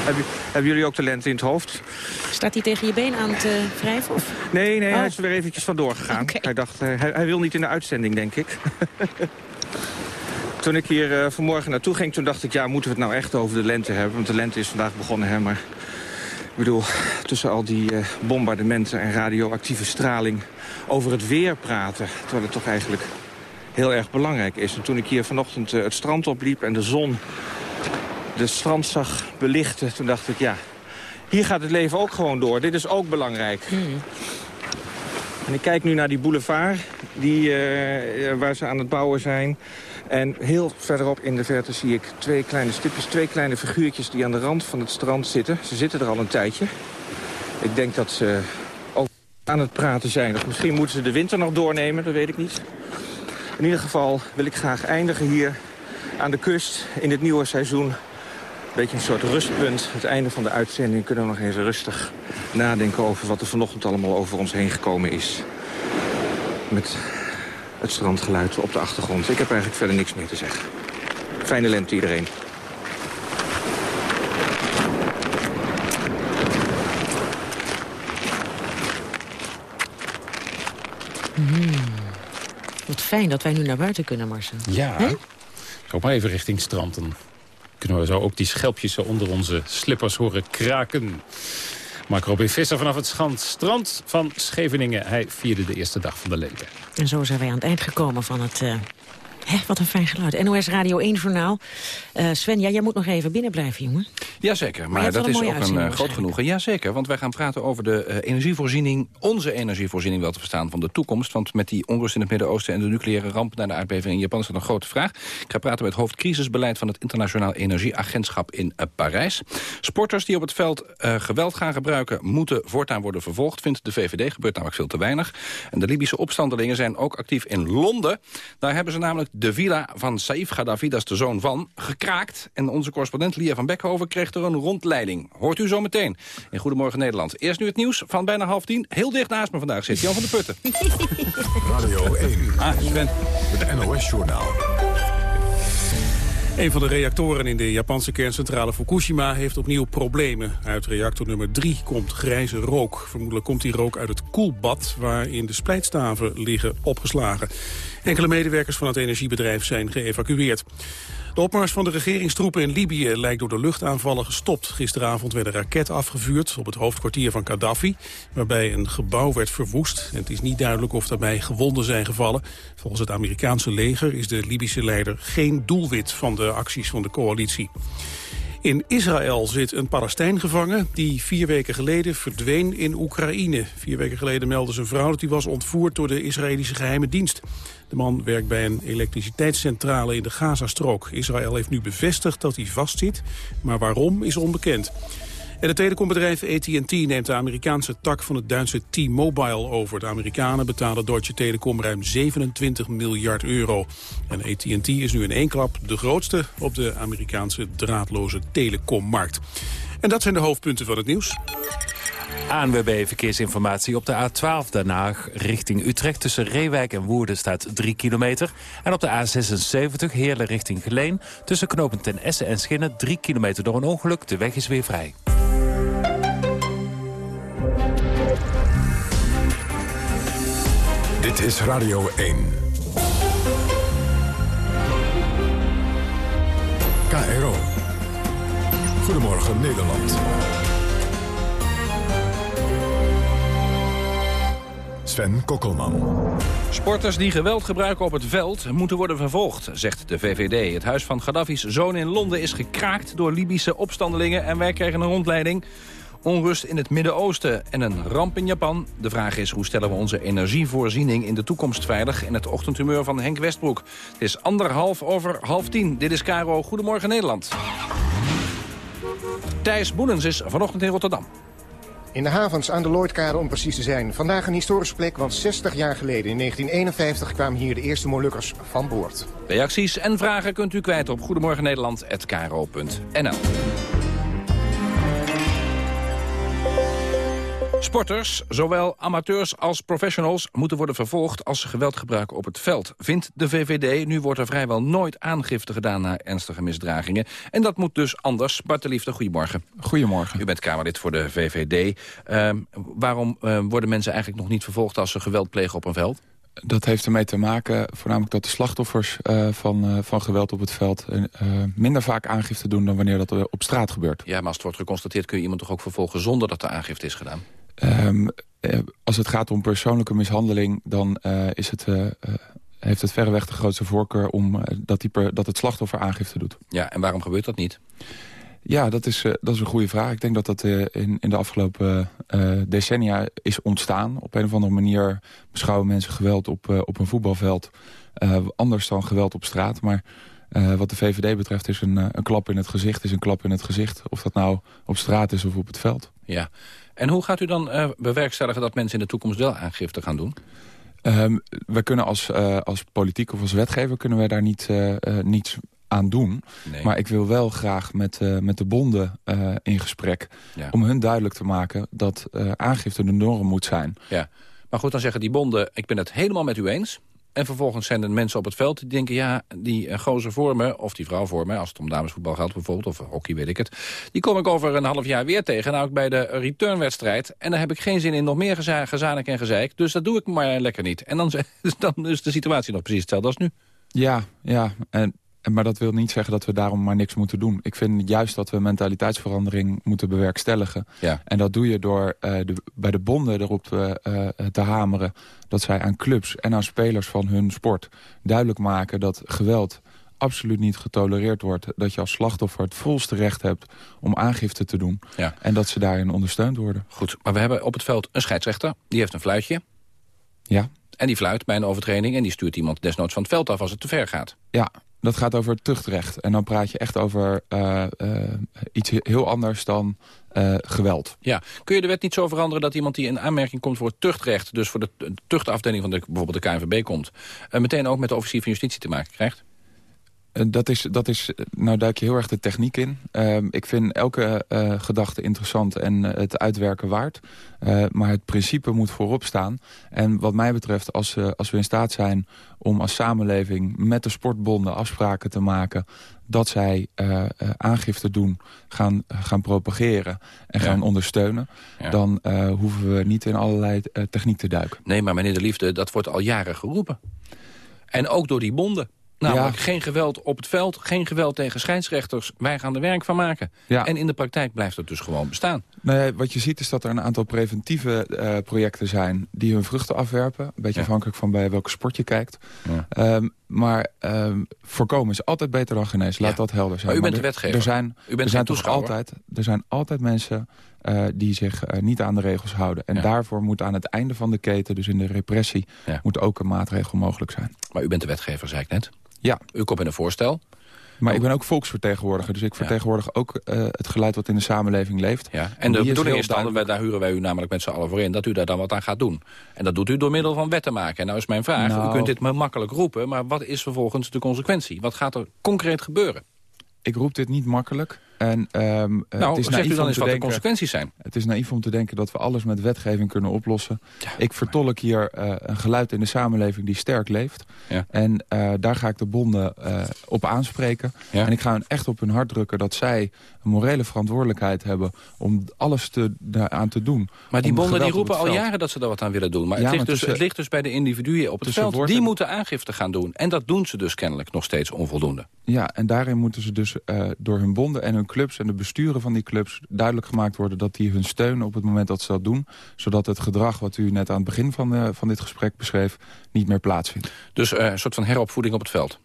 Hebben, hebben, jullie ook de lente in het hoofd? Staat hij tegen je been aan het uh, wrijven? Of? Nee, nee, oh. hij is er weer eventjes vandoor gegaan. Okay. Hij dacht, uh, hij, hij, wil niet in de uitzending, denk ik. (laughs) toen ik hier uh, vanmorgen naartoe ging, toen dacht ik... ja, moeten we het nou echt over de lente hebben? Want de lente is vandaag begonnen, hè, maar... Ik bedoel, tussen al die bombardementen en radioactieve straling... over het weer praten, terwijl het toch eigenlijk heel erg belangrijk is. En toen ik hier vanochtend het strand opliep en de zon de strand zag belichten, toen dacht ik, ja, hier gaat het leven ook gewoon door. Dit is ook belangrijk. Mm. En ik kijk nu naar die boulevard die, uh, waar ze aan het bouwen zijn. En heel verderop in de verte zie ik twee kleine stipjes, twee kleine figuurtjes... die aan de rand van het strand zitten. Ze zitten er al een tijdje. Ik denk dat ze ook aan het praten zijn. Of misschien moeten ze de winter nog doornemen, dat weet ik niet. In ieder geval wil ik graag eindigen hier aan de kust in het nieuwe seizoen beetje een soort rustpunt. Het einde van de uitzending kunnen we nog even rustig nadenken over wat er vanochtend allemaal over ons heen gekomen is. Met het strandgeluid op de achtergrond. Ik heb eigenlijk verder niks meer te zeggen. Fijne lente iedereen. Mm. Wat fijn dat wij nu naar buiten kunnen, Marcel. Ja, He? Kom maar even richting strand. Dan kunnen we zo ook die schelpjes onder onze slippers horen kraken. Mark Robin Visser vanaf het strand van Scheveningen. Hij vierde de eerste dag van de lente. En zo zijn wij aan het eind gekomen van het... Uh... Wat een fijn geluid. NOS Radio 1-journaal. Uh, Sven, ja, jij moet nog even binnen blijven, jongen. Jazeker, maar, maar dat is ook een uh, groot genoegen. Jazeker, want wij gaan praten over de uh, energievoorziening... onze energievoorziening wel te verstaan van de toekomst. Want met die onrust in het Midden-Oosten en de nucleaire ramp... na de aardbeving in Japan is dat een grote vraag. Ik ga praten met het hoofdcrisisbeleid van het Internationaal Energieagentschap in Parijs. Sporters die op het veld geweld gaan gebruiken... moeten voortaan worden vervolgd, vindt de VVD. Gebeurt namelijk veel te weinig. En de Libische opstandelingen zijn ook actief in Londen. Daar hebben ze namelijk de villa van Saif Gaddafi, dat is de zoon van, gekraakt. En onze correspondent Lia van Beckhoven kreeg er een rondleiding. Hoort u zo meteen in Goedemorgen Nederland. Eerst nu het nieuws van bijna half tien. Heel dicht naast me vandaag zit Jan van der Putten. (laughs) Radio 1. Ah, Sven. Het NOS-journaal. Een van de reactoren in de Japanse kerncentrale Fukushima heeft opnieuw problemen. Uit reactor nummer 3 komt grijze rook. Vermoedelijk komt die rook uit het koelbad waarin de splijtstaven liggen opgeslagen. Enkele medewerkers van het energiebedrijf zijn geëvacueerd. De opmars van de regeringstroepen in Libië lijkt door de luchtaanvallen gestopt. Gisteravond werd een raket afgevuurd op het hoofdkwartier van Gaddafi... waarbij een gebouw werd verwoest. En het is niet duidelijk of daarbij gewonden zijn gevallen. Volgens het Amerikaanse leger is de Libische leider geen doelwit van de acties van de coalitie. In Israël zit een Palestijn gevangen die vier weken geleden verdween in Oekraïne. Vier weken geleden meldde zijn vrouw dat hij was ontvoerd door de Israëlische geheime dienst. De man werkt bij een elektriciteitscentrale in de Gazastrook. Israël heeft nu bevestigd dat hij vastzit, maar waarom is onbekend. En het telecombedrijf AT&T neemt de Amerikaanse tak van het Duitse T-Mobile over. De Amerikanen betalen Deutsche Telekom ruim 27 miljard euro. En AT&T is nu in één klap de grootste op de Amerikaanse draadloze telecommarkt. En dat zijn de hoofdpunten van het nieuws. ANWB Verkeersinformatie op de A12 Den richting Utrecht. Tussen Reewijk en Woerden staat 3 kilometer. En op de A76 Heerlen richting Geleen. Tussen knopen ten Essen en Schinnen 3 kilometer door een ongeluk. De weg is weer vrij. Dit is Radio 1. KRO. Goedemorgen Nederland. Sven Kokkelman. Sporters die geweld gebruiken op het veld moeten worden vervolgd, zegt de VVD. Het huis van Gaddafi's zoon in Londen is gekraakt door Libische opstandelingen... en wij kregen een rondleiding. Onrust in het Midden-Oosten en een ramp in Japan. De vraag is hoe stellen we onze energievoorziening in de toekomst veilig... in het ochtendhumeur van Henk Westbroek. Het is anderhalf over half tien. Dit is Caro. Goedemorgen Nederland. Thijs Boenens is vanochtend in Rotterdam. In de havens aan de Lloydkade om precies te zijn. Vandaag een historische plek, want 60 jaar geleden in 1951 kwamen hier de eerste Molukkers van boord. Reacties en vragen kunt u kwijt op goedemorgennederland.nl. Sporters, zowel amateurs als professionals, moeten worden vervolgd als ze geweld gebruiken op het veld. Vindt de VVD, nu wordt er vrijwel nooit aangifte gedaan naar ernstige misdragingen. En dat moet dus anders. Bart de Liefde, goedemorgen. Goedemorgen. U bent Kamerlid voor de VVD. Ehm, waarom uh, worden mensen eigenlijk nog niet vervolgd als ze geweld plegen op een veld? Dat heeft ermee te maken voornamelijk dat de slachtoffers uh, van, uh, van geweld op het veld... Uh, minder vaak aangifte doen dan wanneer dat op straat gebeurt. Ja, maar als het wordt geconstateerd kun je iemand toch ook vervolgen zonder dat de aangifte is gedaan? Um, als het gaat om persoonlijke mishandeling, dan uh, is het, uh, heeft het verreweg de grootste voorkeur om dat, die per, dat het slachtoffer aangifte doet. Ja, en waarom gebeurt dat niet? Ja, dat is, dat is een goede vraag. Ik denk dat dat in, in de afgelopen decennia is ontstaan. Op een of andere manier beschouwen mensen geweld op, op een voetbalveld anders dan geweld op straat. Maar wat de VVD betreft is een, een klap in het gezicht is een klap in het gezicht. Of dat nou op straat is of op het veld. Ja, en hoe gaat u dan uh, bewerkstelligen dat mensen in de toekomst wel aangifte gaan doen? Um, we kunnen als, uh, als politiek of als wetgever kunnen we daar niet, uh, niets aan doen. Nee. Maar ik wil wel graag met, met de bonden in gesprek... Ja. om hun duidelijk te maken dat aangifte de norm moet zijn. Ja. Maar goed, dan zeggen die bonden, ik ben het helemaal met u eens... En vervolgens zijn er mensen op het veld die denken... ja, die uh, gozer voor me, of die vrouw voor me... als het om damesvoetbal gaat bijvoorbeeld, of hockey weet ik het... die kom ik over een half jaar weer tegen, nou bij de returnwedstrijd... en daar heb ik geen zin in nog meer geza gezanik en gezeik... dus dat doe ik maar lekker niet. En dan, (laughs) dan is de situatie nog precies hetzelfde als nu. Ja, ja. En maar dat wil niet zeggen dat we daarom maar niks moeten doen. Ik vind juist dat we mentaliteitsverandering moeten bewerkstelligen. Ja. En dat doe je door uh, de, bij de bonden erop te, uh, te hameren... dat zij aan clubs en aan spelers van hun sport duidelijk maken... dat geweld absoluut niet getolereerd wordt. Dat je als slachtoffer het volste recht hebt om aangifte te doen. Ja. En dat ze daarin ondersteund worden. Goed, maar we hebben op het veld een scheidsrechter. Die heeft een fluitje. Ja. En die fluit bij een overtreding en die stuurt iemand desnoods van het veld af als het te ver gaat. Ja, Dat gaat over tuchtrecht. En dan praat je echt over iets heel anders dan geweld. Ja. Kun je de wet niet zo veranderen dat iemand die in aanmerking komt voor tuchtrecht... dus voor de tuchtafdeling van de, bijvoorbeeld de KNVB komt... meteen ook met de officier van justitie te maken krijgt? Eh, dat is, dat is, nou duik je heel erg de techniek in. Ehm, ik vind elke uh, gedachte interessant en uh, het uitwerken waard. maar het principe moet voorop staan. En wat mij betreft, als, als we in staat zijn om als samenleving... met de sportbonden afspraken te maken... dat zij aangifte doen, gaan, gaan propageren en gaan ondersteunen... dan hoeven we niet in allerlei techniek te duiken. Nee, maar meneer De Liefde, dat wordt al jaren geroepen. En ook door die bonden. Namelijk geen geweld op het veld, geen geweld tegen scheidsrechters. Wij gaan er werk van maken. Ja. En in de praktijk blijft het dus gewoon bestaan. Nee, wat je ziet is dat er een aantal preventieve uh, projecten zijn... die hun vruchten afwerpen. Een beetje afhankelijk van bij welke sport je kijkt. Um, maar um, voorkomen is altijd beter dan genezen. Laat dat helder zijn. Maar u bent de wetgever. Er zijn, u bent er zijn toch altijd, er zijn altijd mensen uh, die zich uh, niet aan de regels houden. En daarvoor moet aan het einde van de keten, dus in de repressie... moet ook een maatregel mogelijk zijn. Maar u bent de wetgever, zei ik net. Ja. U komt met een voorstel. Maar ik ben ook volksvertegenwoordiger, dus ik vertegenwoordig ook uh, het geluid wat in de samenleving leeft. Ja. En, de bedoeling is dan, daar huren wij u namelijk met z'n allen voor in, dat u daar dan wat aan gaat doen. En dat doet u door middel van wetten maken. En nou is mijn vraag, nou, u kunt dit makkelijk roepen, maar wat is vervolgens de consequentie? Wat gaat er concreet gebeuren? Ik roep dit niet makkelijk. En, um, nou, het is zegt u dan eens wat de consequenties zijn. Het is naïef om te denken dat we alles met wetgeving kunnen oplossen. ik vertolk hier uh, een geluid in de samenleving die sterk leeft. Ja. En uh, daar ga ik de bonden uh, op aanspreken. Ja. En ik ga hen echt op hun hart drukken dat zij een morele verantwoordelijkheid hebben... om alles te, aan te doen. Maar die bonden die roepen al jaren dat ze daar wat aan willen doen. Maar, het, ligt dus, het ligt dus bij de individuen op het veld. Die moeten aangifte gaan doen. En dat doen ze dus kennelijk nog steeds onvoldoende. Ja, en daarin moeten ze dus door hun bonden en hun clubs en de besturen van die clubs duidelijk gemaakt worden... dat die hun steunen op het moment dat ze dat doen. Zodat het gedrag wat u net aan het begin van, uh, van dit gesprek beschreef... niet meer plaatsvindt. Dus uh, een soort van heropvoeding op het veld?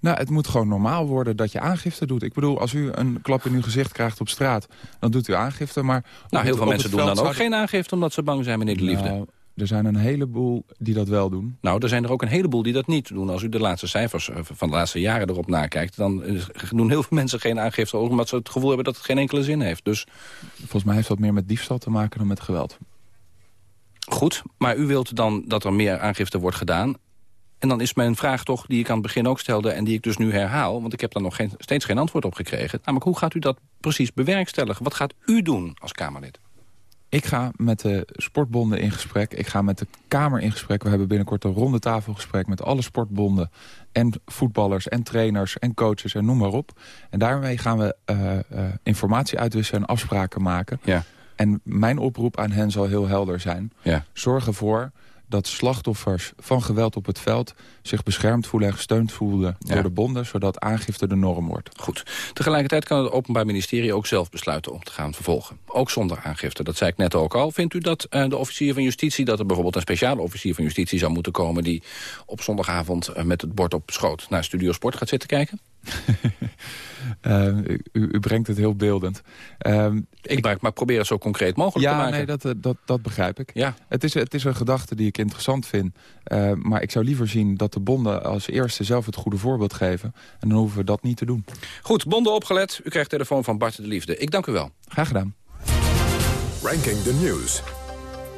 Nou, het moet gewoon normaal worden dat je aangifte doet. Ik bedoel, als u een klap in uw gezicht krijgt op straat... dan doet u aangifte, maar... Nou, heel veel mensen doen dan ook geen aangifte... omdat ze bang zijn, meneer de Liefde. Nou, er zijn een heleboel die dat wel doen. Nou, er zijn er ook een heleboel die dat niet doen. Als u de laatste cijfers eh, van de laatste jaren erop nakijkt... dan doen heel veel mensen geen aangifte... omdat ze het gevoel hebben dat het geen enkele zin heeft. Dus... Volgens mij heeft dat meer met diefstal te maken dan met geweld. Goed, maar u wilt dan dat er meer aangifte wordt gedaan. En dan is mijn vraag toch, die ik aan het begin ook stelde... en die ik dus nu herhaal, want ik heb daar nog geen, steeds geen antwoord op gekregen. Namelijk, hoe gaat u dat precies bewerkstelligen? Wat gaat u doen als Kamerlid? Ik ga met de sportbonden in gesprek. Ik ga met de Kamer in gesprek. We hebben binnenkort een ronde tafelgesprek met alle sportbonden... en voetballers en trainers en coaches en noem maar op. En daarmee gaan we uh, uh, informatie uitwisselen en afspraken maken. Ja. En mijn oproep aan hen zal heel helder zijn. Ja. Zorg ervoor dat slachtoffers van geweld op het veld zich beschermd voelen en gesteund voelen door de bonden, zodat aangifte de norm wordt. Goed. Tegelijkertijd kan het Openbaar Ministerie ook zelf besluiten om te gaan vervolgen. Ook zonder aangifte. Dat zei ik net ook al. Vindt u dat uh, de officier van justitie, dat er bijvoorbeeld een speciale officier van justitie zou moeten komen die op zondagavond uh, met het bord op schoot naar Studio Sport gaat zitten kijken? Uh, (laughs) u, u, brengt het heel beeldend. Uh, ik, ik maar probeer het zo concreet mogelijk ja, te maken. Ja, nee, dat, dat, dat begrijp ik. Ja. Het, is, het is een gedachte die ik interessant vind. Uh, maar ik zou liever zien dat de bonden als eerste zelf het goede voorbeeld geven. En dan hoeven we dat niet te doen. Goed, bonden opgelet. U krijgt telefoon van Bart de Liefde. Ik dank u wel. Graag gedaan. Ranking the News.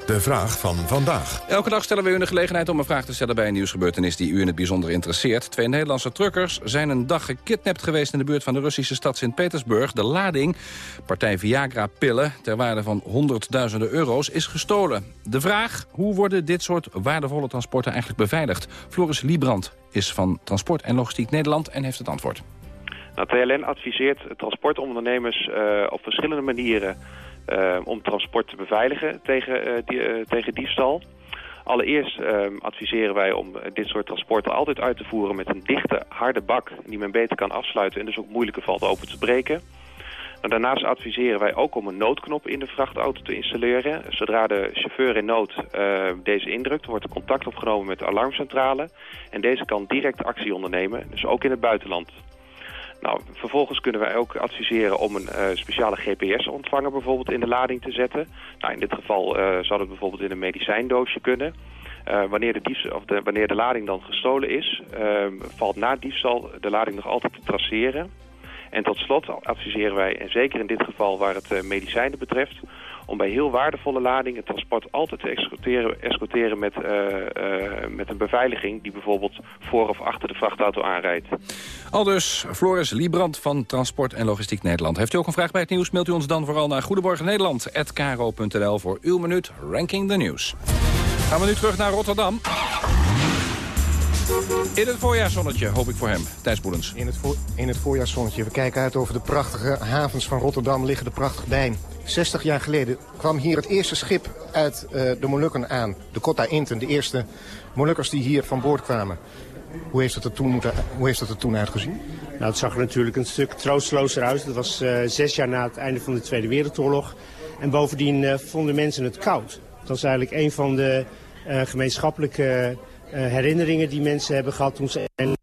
De vraag van vandaag. Elke dag stellen we u de gelegenheid om een vraag te stellen bij een nieuwsgebeurtenis die u in het bijzonder interesseert. Twee Nederlandse truckers zijn een dag gekidnapt geweest in de buurt van de Russische stad Sint-Petersburg. De lading, partij Viagra-pillen ter waarde van honderdduizenden euro's, is gestolen. De vraag, hoe worden dit soort waardevolle transporten eigenlijk beveiligd? Floris Liebrand is van Transport en Logistiek Nederland en heeft het antwoord. Nou, TLN adviseert transportondernemers uh, op verschillende manieren om transport te beveiligen tegen, die, uh, tegen diefstal. Allereerst adviseren wij om dit soort transporten altijd uit te voeren met een dichte, harde bak die men beter kan afsluiten en dus ook moeilijker valt open te breken. Daarnaast adviseren wij ook om een noodknop in de vrachtauto te installeren. Zodra de chauffeur in nood deze indrukt, wordt er contact opgenomen met de alarmcentrale. En deze kan direct actie ondernemen, dus ook in het buitenland. Nou, vervolgens kunnen wij ook adviseren om een uh, speciale GPS-ontvanger bijvoorbeeld in de lading te zetten. Nou, in dit geval uh, zou het bijvoorbeeld in een medicijndoosje kunnen. wanneer, de of de, wanneer de lading dan gestolen is, ehm, valt na diefstal de lading nog altijd te traceren. En tot slot adviseren wij, en zeker in dit geval waar het medicijnen betreft om bij heel waardevolle ladingen het transport altijd te escorteren, escorteren met, uh, uh, met een beveiliging die bijvoorbeeld voor of achter de vrachtauto aanrijdt. Al dus Floris Liebrand van Transport en Logistiek Nederland. Heeft u ook een vraag bij het nieuws, mailt u ons dan vooral naar goedemorgennederland.kro.nl voor uw minuut Ranking the News. Gaan we nu terug naar Rotterdam. In het voorjaarszonnetje, hoop ik voor hem. Thijs Boelens. In het, voor, in het voorjaarszonnetje. We kijken uit over de prachtige havens van Rotterdam, liggen de prachtig bij. 60 jaar geleden kwam hier het eerste schip uit uh, de Molukken aan. De Cotta Inten, de eerste Molukkers die hier van boord kwamen. Hoe heeft het er toen, moeten, hoe heeft er toen uitgezien? Nou, het zag er natuurlijk een stuk troostlozer uit. Dat was uh, zes jaar na het einde van de Tweede Wereldoorlog. En bovendien uh, vonden mensen het koud. Dat was eigenlijk een van de gemeenschappelijke herinneringen die mensen hebben gehad toen ze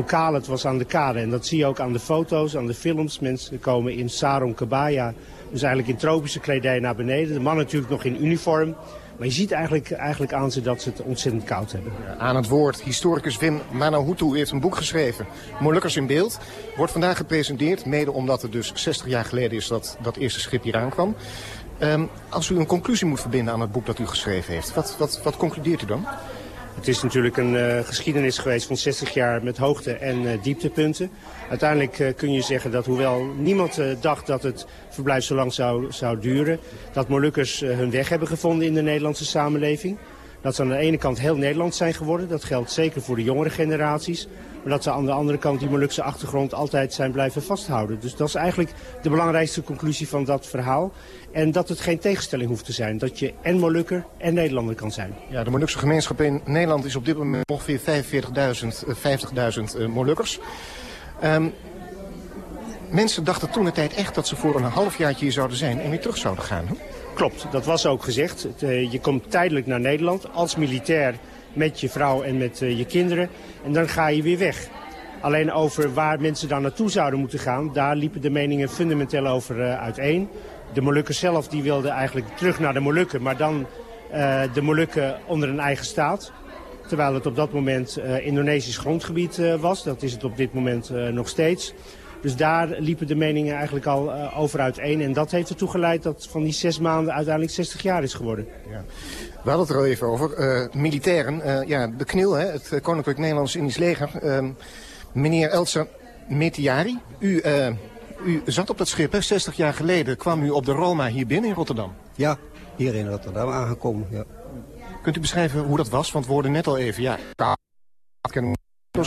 lokaal, het was aan de kade. En dat zie je ook aan de foto's, aan de films. Mensen komen in sarong kabaya, dus eigenlijk in tropische kledij naar beneden. De man natuurlijk nog in uniform. Maar je ziet eigenlijk, eigenlijk aan ze dat ze het ontzettend koud hebben. Aan het woord, historicus Wim Manahutu heeft een boek geschreven. Molukkers in beeld. Wordt vandaag gepresenteerd, mede omdat het dus 60 jaar geleden is dat dat eerste schip hier aankwam. Um, als u een conclusie moet verbinden aan het boek dat u geschreven heeft, wat, wat, wat concludeert u dan? Het is natuurlijk een uh, geschiedenis geweest van 60 jaar met hoogte- en uh, dieptepunten. Uiteindelijk uh, kun je zeggen dat hoewel niemand dacht dat het verblijf zo lang zou, zou duren... dat Molukkers hun weg hebben gevonden in de Nederlandse samenleving. Dat ze aan de ene kant heel Nederlands zijn geworden. Dat geldt zeker voor de jongere generaties. Maar dat ze aan de andere kant die Molukse achtergrond altijd zijn blijven vasthouden. Dus dat is eigenlijk de belangrijkste conclusie van dat verhaal. En dat het geen tegenstelling hoeft te zijn. Dat je en Molukker en Nederlander kan zijn. Ja, de Molukse gemeenschap in Nederland is op dit moment ongeveer 45.000, 50.000 uh, Molukkers. Um, mensen dachten toen de tijd echt dat ze voor een halfjaartje hier zouden zijn en weer terug zouden gaan. Hè? Klopt, dat was ook gezegd. Uh, je komt tijdelijk naar Nederland als militair met je vrouw en met je kinderen. En dan ga je weer weg. Alleen over waar mensen dan naartoe zouden moeten gaan, daar liepen de meningen fundamenteel over uiteen. De Molukken zelf die wilden eigenlijk terug naar de Molukken, maar dan uh, de Molukken onder een eigen staat. Terwijl het op dat moment uh, Indonesisch grondgebied uh, was. Dat is het op dit moment nog steeds. Dus daar liepen de meningen eigenlijk al over uiteen. En dat heeft ertoe geleid dat van die zes maanden uiteindelijk 60 jaar is geworden. Ja. We hadden het er al even over. Militairen, ja, de KNIL, hè, het Koninklijk Nederlands Indisch Leger. Uh, meneer Elsa Metiari, u, u zat op dat schip, hè, 60 jaar geleden. Kwam u op de Roma hier binnen in Rotterdam? Ja, hier in Rotterdam aangekomen, ja. Kunt u beschrijven hoe dat was? Want we hoorden net al even, ja,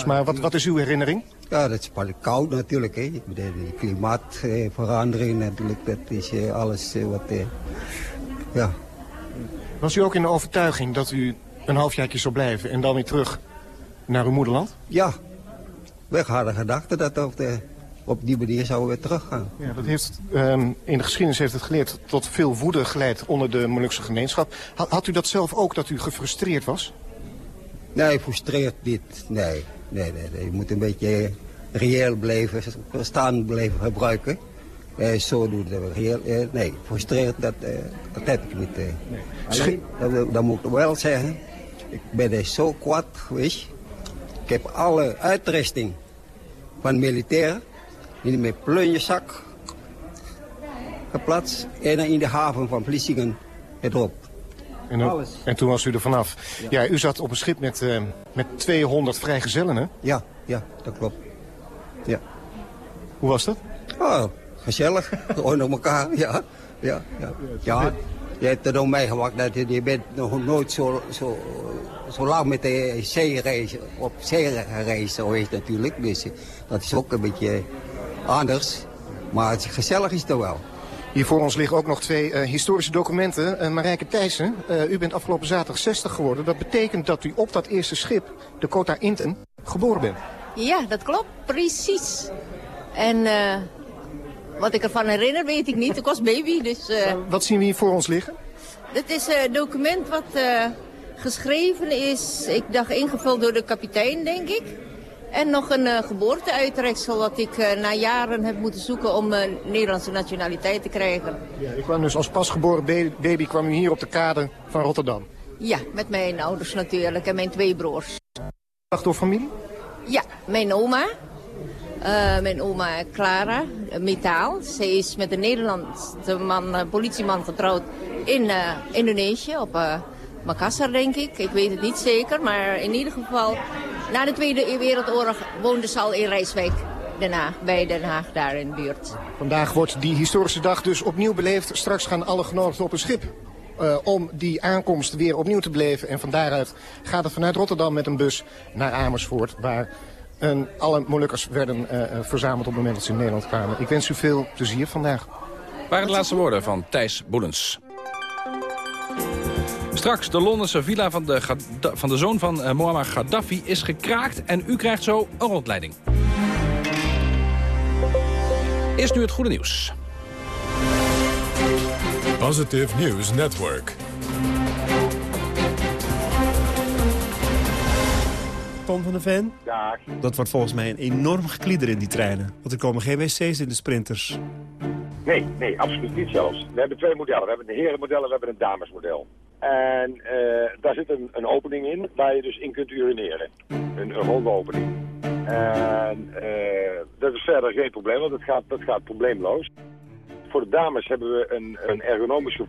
maar wat, wat is uw herinnering? Ja, dat is koud natuurlijk. Hè. De, de klimaatverandering natuurlijk, dat is eh, alles eh, wat... Eh, ja. Was u ook in de overtuiging dat u een halfjaartje zou blijven en dan weer terug naar uw moederland? Ja, we hadden gedacht dat op, de, op die manier zouden we teruggaan. Ja, dat heeft, um, in de geschiedenis heeft het geleerd tot veel woede geleid onder de Molukse gemeenschap. Had, had u dat zelf ook, dat u gefrustreerd was? Nee, frustreert niet. Nee, nee, nee, nee. Je moet een beetje reëel blijven, staan blijven gebruiken. Eh, zo doen we reëel. Eh, nee, frustreerd, dat, eh, dat heb ik niet. Nee. Alleen, dat, dat, moet ik wel zeggen. Ik ben er zo kwaad geweest. Ik heb alle uitrusting van militair in mijn plunjezak geplaatst en in de haven van Vlissingen erop. En, Alles. en toen was u er vanaf. Ja, ja u zat op een schip met, uh, met 200 vrijgezellen, hè? Ja, ja, dat klopt. Ja. Hoe was dat? Oh, gezellig. (laughs) Gewoon op elkaar, ja. Ja, ja. ja je hebt er nog meegemaakt dat je, je bent nog nooit zo, zo, zo lang met de zeereis, op zee gereisd geweest natuurlijk. Dus dat is ook een beetje anders. Maar het gezellig is er wel. Hier voor ons liggen ook nog twee uh, historische documenten. Uh, Marijke Thijssen, uh, u bent afgelopen zaterdag 60 geworden. Dat betekent dat u op dat eerste schip, de Kota Inten, geboren bent. Ja, dat klopt. Precies. En wat ik ervan herinner weet ik niet. Ik was baby, dus... wat zien we hier voor ons liggen? Dit is een document wat geschreven is, ik dacht ingevuld door de kapitein, denk ik. En nog een uh, geboorteuitreksel wat ik uh, na jaren heb moeten zoeken om uh, Nederlandse nationaliteit te krijgen. Ja, u kwam dus als pasgeboren baby, kwam u hier op de kade van Rotterdam? Ja, met mijn ouders natuurlijk en mijn twee broers. Dag door familie? Ja, mijn oma. mijn oma Clara, Metaal. Zij is met een Nederlandse man, politieman getrouwd in Indonesië op Makassar, denk ik. Ik weet het niet zeker, maar in ieder geval... Na de Tweede Wereldoorlog woonde ze al in Rijswijk, Den Haag, bij Den Haag, daar in de buurt. Vandaag wordt die historische dag dus opnieuw beleefd. Straks gaan alle genodigden op een schip uh, om die aankomst weer opnieuw te beleven. En van daaruit gaat het vanuit Rotterdam met een bus naar Amersfoort... waar een, alle Molukkers werden uh, verzameld op het moment dat ze in Nederland kwamen. Ik wens u veel plezier vandaag. Waren de laatste woorden van Thijs Boelens. Straks, de Londense villa van de, van de zoon van uh, Muammar Gaddafi is gekraakt... en u krijgt zo een rondleiding. Eerst nu het goede nieuws. Positive News Network. Tom van de Ven? Ja. Dat wordt volgens mij een enorm geklieder in die treinen. Want er komen geen wc's in de sprinters. Nee, nee, absoluut niet zelfs. We hebben twee modellen. We hebben een herenmodel en we hebben een damesmodel. En uh, daar zit een, een, opening in waar je dus in kunt urineren. Een, een ronde opening. En uh, dat is verder geen probleem, want dat gaat, dat gaat probleemloos. Voor de dames hebben we een, een ergonomisch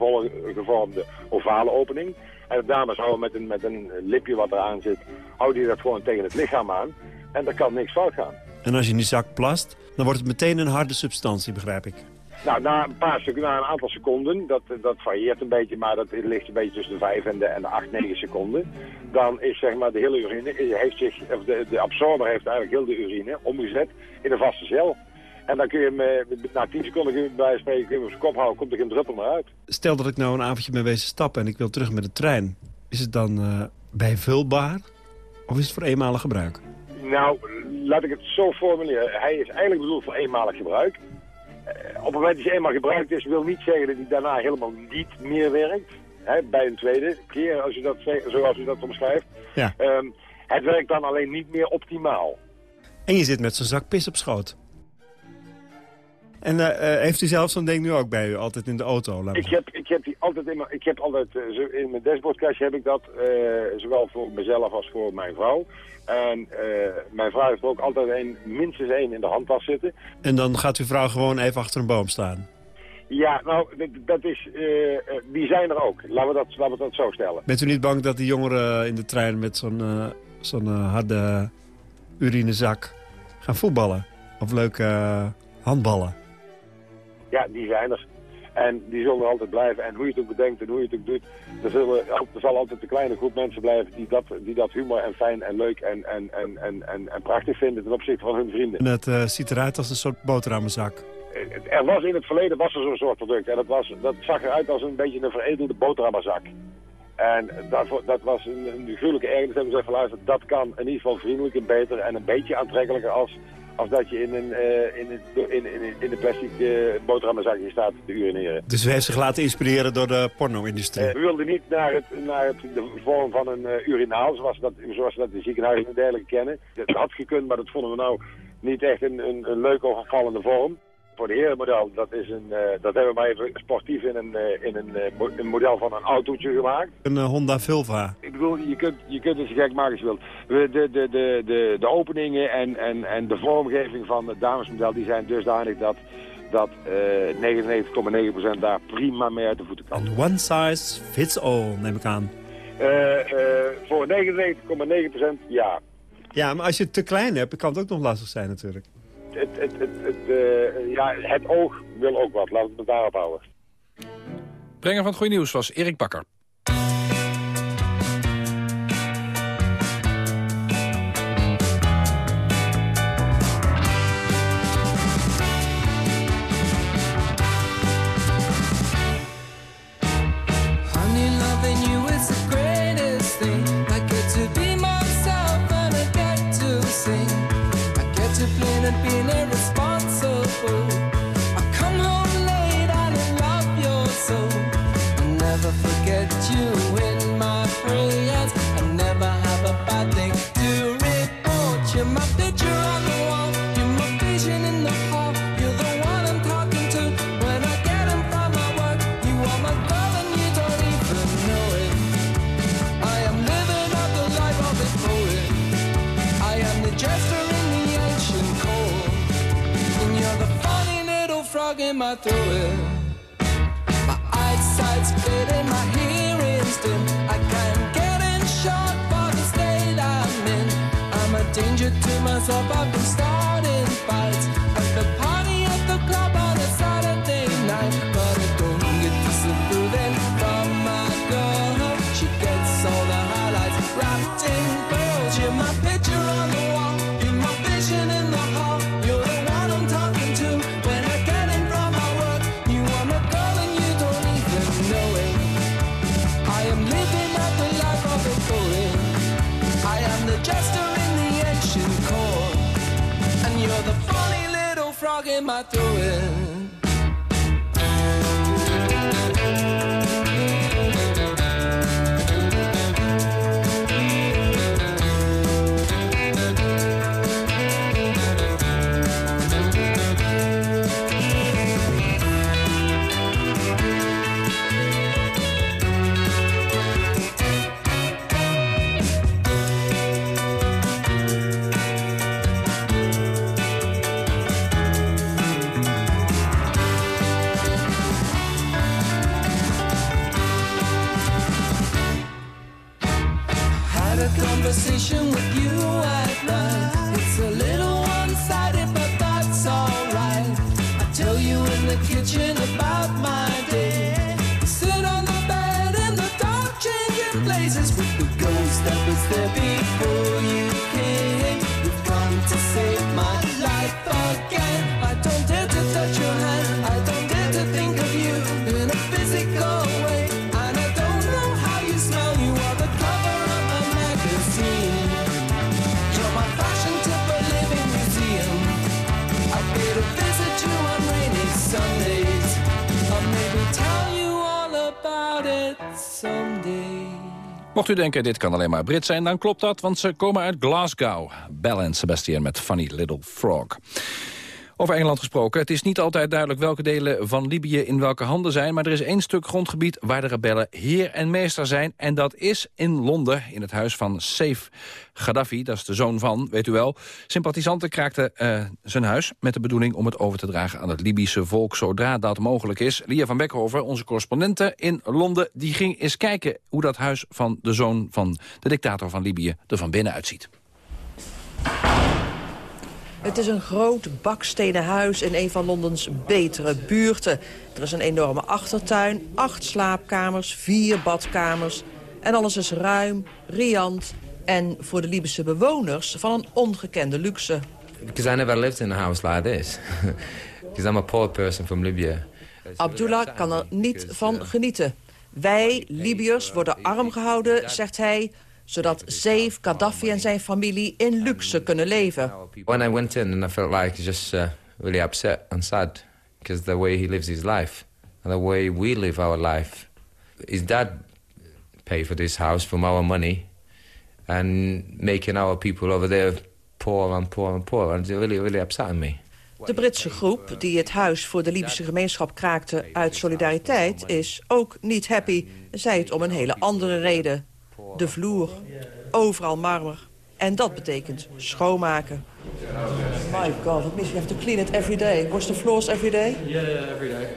gevormde ovale opening. En de dames houden met een, met een lipje wat eraan zit, houden die dat gewoon tegen het lichaam aan. En daar kan niks fout gaan. En als je in die zak plast, dan wordt het meteen een harde substantie, begrijp ik. Nou, na een paar seconden, na een aantal seconden, dat, dat varieert een beetje, maar dat ligt een beetje tussen de 5 en de, en de 8, 9 seconden. Dan is zeg maar de hele urine, heeft zich, of de, de absorber heeft eigenlijk heel de urine omgezet in een vaste cel. En dan kun je hem, eh, na 10 seconden kun je hem bij spreken, kun je hem op zijn kop houden, komt er geen druppel meer uit. Stel dat ik nou een avondje ben wezen stappen en ik wil terug met de trein. Is het dan uh, bijvulbaar of is het voor eenmalig gebruik? Nou, laat ik het zo formuleren. Hij is eigenlijk bedoeld voor eenmalig gebruik. Eh, op het moment dat je eenmaal gebruikt is, wil niet zeggen dat hij daarna helemaal niet meer werkt. Hè, bij een tweede keer, als je dat, zoals u dat omschrijft. Ja. Um, het werkt dan alleen niet meer optimaal. En je zit met zo'n zak pis op schoot. En uh, uh, heeft u zelf zo'n ding nu ook bij u, altijd in de auto? Ik heb, ik heb die altijd in mijn, ik heb altijd, uh, in mijn dashboardkastje heb ik dat, zowel voor mezelf als voor mijn vrouw. En mijn vrouw heeft ook altijd een, minstens één in de handtas zitten. En dan gaat uw vrouw gewoon even achter een boom staan? Ja, nou, dat, is, die zijn er ook. Laten we, dat, laten we dat zo stellen. Bent u niet bang dat die jongeren in de trein met zo'n zo'n harde urinezak gaan voetballen? Of leuke handballen? Ja, die zijn er. En die zullen er altijd blijven. En hoe je het ook bedenkt en hoe je het ook doet, er, zullen, er zal altijd een kleine groep mensen blijven die dat, die dat humor en fijn en leuk en, en, en, en, en, en prachtig vinden ten opzichte van hun vrienden. En het uh, ziet eruit als een soort boterhammenzak. Er was in het verleden was er zo'n soort product. En dat, was, dat zag eruit als een beetje een veredelde boterhammenzak. En dat, dat was een, een gruwelijke ergernis. Hebben ze gezegd, luister, dat kan in ieder geval vriendelijker, beter en een beetje aantrekkelijker als als dat je in een, uh, in, een, in, in, in de plastic uh, boterhammenzakje staat te urineren. Dus u heeft zich laten inspireren door de porno-industrie? Uh, we wilden niet naar, het, naar het, de vorm van een urinaal, zoals, dat, zoals we dat in ziekenhuizen en dergelijke kennen. Dat had gekund, maar dat vonden we nou niet echt een, een, een leuke of opvallende vorm. Voor de herenmodel, dat, is een, uh, dat hebben we maar even sportief in een, uh, in een, uh, een, model van een autootje gemaakt. Een Honda Vulva. Ik bedoel, je kunt, je kunt het zo gek maken als je wilt. De, de, de, de, de openingen en, en, en de vormgeving van het damesmodel die zijn dusdanig dat, dat 99,9% daar prima mee uit de voeten kan. And one size fits all, neem ik aan. voor 99,9% ja. Ja, maar als je het te klein hebt, kan het ook nog lastig zijn natuurlijk het, het, het, uh, ja, het oog wil ook wat. Laten we het daarop houden. Brenger van het goede nieuws was Erik Bakker. Am I doing? My eyesight's fading, my hearing's dim. I can't get in shot for the state I'm in. I'm a danger to myself, I've in my throat. Mocht u denken, dit kan alleen maar Brit zijn, dan klopt dat, want ze komen uit Glasgow. Bell en Sebastian met Funny Little Frog. Over Engeland gesproken. Het is niet altijd duidelijk welke delen van Libië in welke handen zijn... maar er is één stuk grondgebied waar de rebellen heer en meester zijn... en dat is in Londen, in het huis van Saif Gaddafi. Dat is de zoon van, weet u wel. Sympathisanten kraakten eh, zijn huis met de bedoeling om het over te dragen... aan het Libische volk zodra dat mogelijk is. Lia van Beckhoven, onze correspondente in Londen... die ging eens kijken hoe dat huis van de zoon van de dictator van Libië... er van binnen uitziet. Het is een groot bakstenen huis in een van Londens betere buurten. Er is een enorme achtertuin, acht slaapkamers, vier badkamers. En alles is ruim, riant en voor de Libische bewoners van een ongekende luxe. Because I never lived in a house like this. (laughs) Because I'm a poor person from Libya. Abdullah kan er niet van genieten. Wij, Libiërs, worden arm gehouden, zegt hij zodat Saif, Gaddafi en zijn familie in luxe kunnen leven. When I went in and I felt like just uh, really upset and sad because the way he lives his life and the way we live our life. His dad pay for this house from our money and making our people over there poor and poor and poor and it really really upset me. De Britse groep die het huis voor de Libische gemeenschap kraakte uit solidariteit is ook niet happy. Zij het om een hele andere reden. De vloer. Overal marmer. En dat betekent schoonmaken. My god, it means you have to clean it every day. Wash the floors every day? Yeah, yeah every day.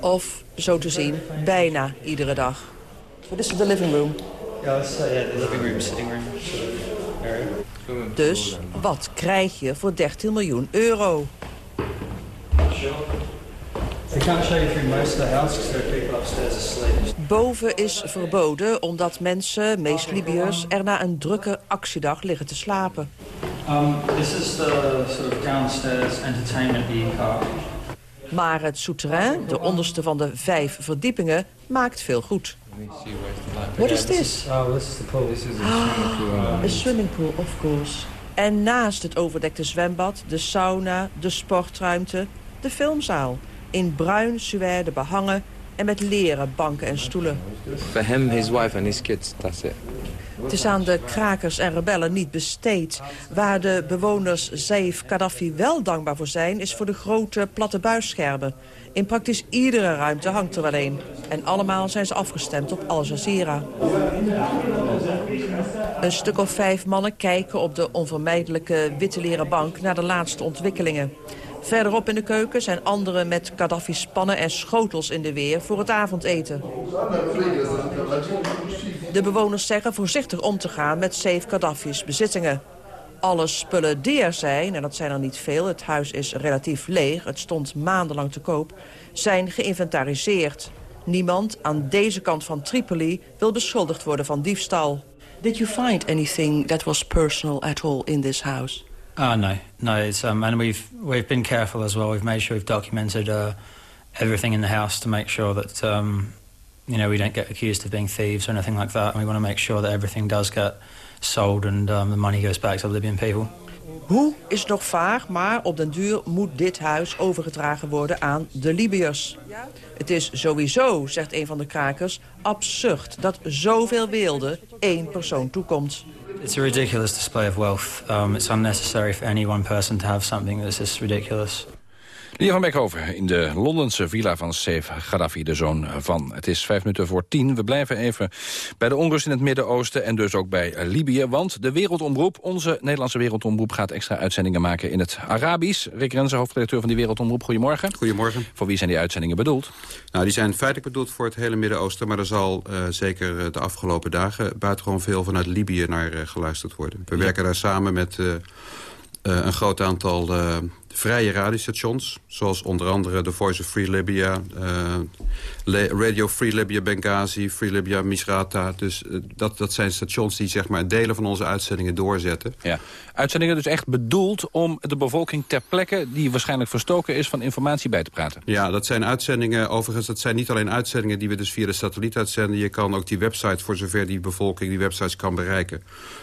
Of, zo te zien, bijna iedere dag. So this is the living room. Yeah, this is, uh, yeah, the living room, sitting room area. Dus wat krijg je voor 13 miljoen euro? We can't show you through most of the house because there are people upstairs asleep. Boven is verboden omdat mensen, meest Libiërs, er na een drukke actiedag liggen te slapen. Um, this is the sort of downstairs entertainment car. Maar het souterrain, de onderste van de vijf verdiepingen, maakt veel goed. What is this? Oh, this is the pool. This is Ah, a swimming pool, of course. En naast het overdekte zwembad, de sauna, de sportruimte, de filmzaal. In bruin suède behangen en met leren banken en stoelen. For him, his wife and his kids, that's it. Het is aan de krakers en rebellen niet besteed. Waar de bewoners Saif Gaddafi wel dankbaar voor zijn... is voor de grote platte buisschermen. In praktisch iedere ruimte hangt er wel een. En allemaal zijn ze afgestemd op Al Jazeera. Een stuk of vijf mannen kijken op de onvermijdelijke witte leren bank... naar de laatste ontwikkelingen. Verderop in de keuken zijn anderen met Gaddafi's pannen en schotels in de weer voor het avondeten. De bewoners zeggen voorzichtig om te gaan met Saif Gaddafi's bezittingen. Alle spullen die er zijn, en dat zijn er niet veel, het huis is relatief leeg, het stond maandenlang te koop, zijn geïnventariseerd. Niemand aan deze kant van Tripoli wil beschuldigd worden van diefstal. Did you find anything that was personal at all in this house? Oh no, no. It's um, and we've we've been careful as well. We've made sure we've documented uh, everything in the house to make sure that um, you know we don't get accused of being thieves or anything like that. And we want to make sure that everything does get sold and um, the money goes back to the Libyan people. Hoe is nog vaag, maar op den duur moet dit huis overgedragen worden aan de Libiërs. Het is sowieso, zegt een van de krakers, absurd dat zoveel weelde één persoon toekomt. It's a ridiculous display of wealth. Um, it's unnecessary for any one person to have something that's just ridiculous. Lia van Beckhoven in de Londense villa van Saif Gaddafi, de zoon van. Het is vijf minuten voor tien. We blijven even bij de onrust in het Midden-Oosten en dus ook bij Libië. Want de Wereldomroep, onze Nederlandse Wereldomroep... gaat extra uitzendingen maken in het Arabisch. Rick Renze, hoofdredacteur van die Wereldomroep, goedemorgen. Goedemorgen. Voor wie zijn die uitzendingen bedoeld? Nou, die zijn feitelijk bedoeld voor het hele Midden-Oosten... maar er zal uh, zeker de afgelopen dagen buitengewoon veel vanuit Libië naar uh, geluisterd worden. We werken daar samen met uh, een groot aantal vrije radiostations. Zoals onder andere The Voice of Free Libya, uh, Radio Free Libya Benghazi, Free Libya Misrata. Dus uh, dat, dat zijn stations die zeg maar, delen van onze uitzendingen doorzetten. Ja. Uitzendingen dus echt bedoeld om de bevolking ter plekke... die waarschijnlijk verstoken is van informatie bij te praten. Ja, dat zijn uitzendingen. Overigens, dat zijn niet alleen uitzendingen die we dus via de satelliet uitzenden. Je kan ook die website, voor zover die bevolking die websites kan bereiken.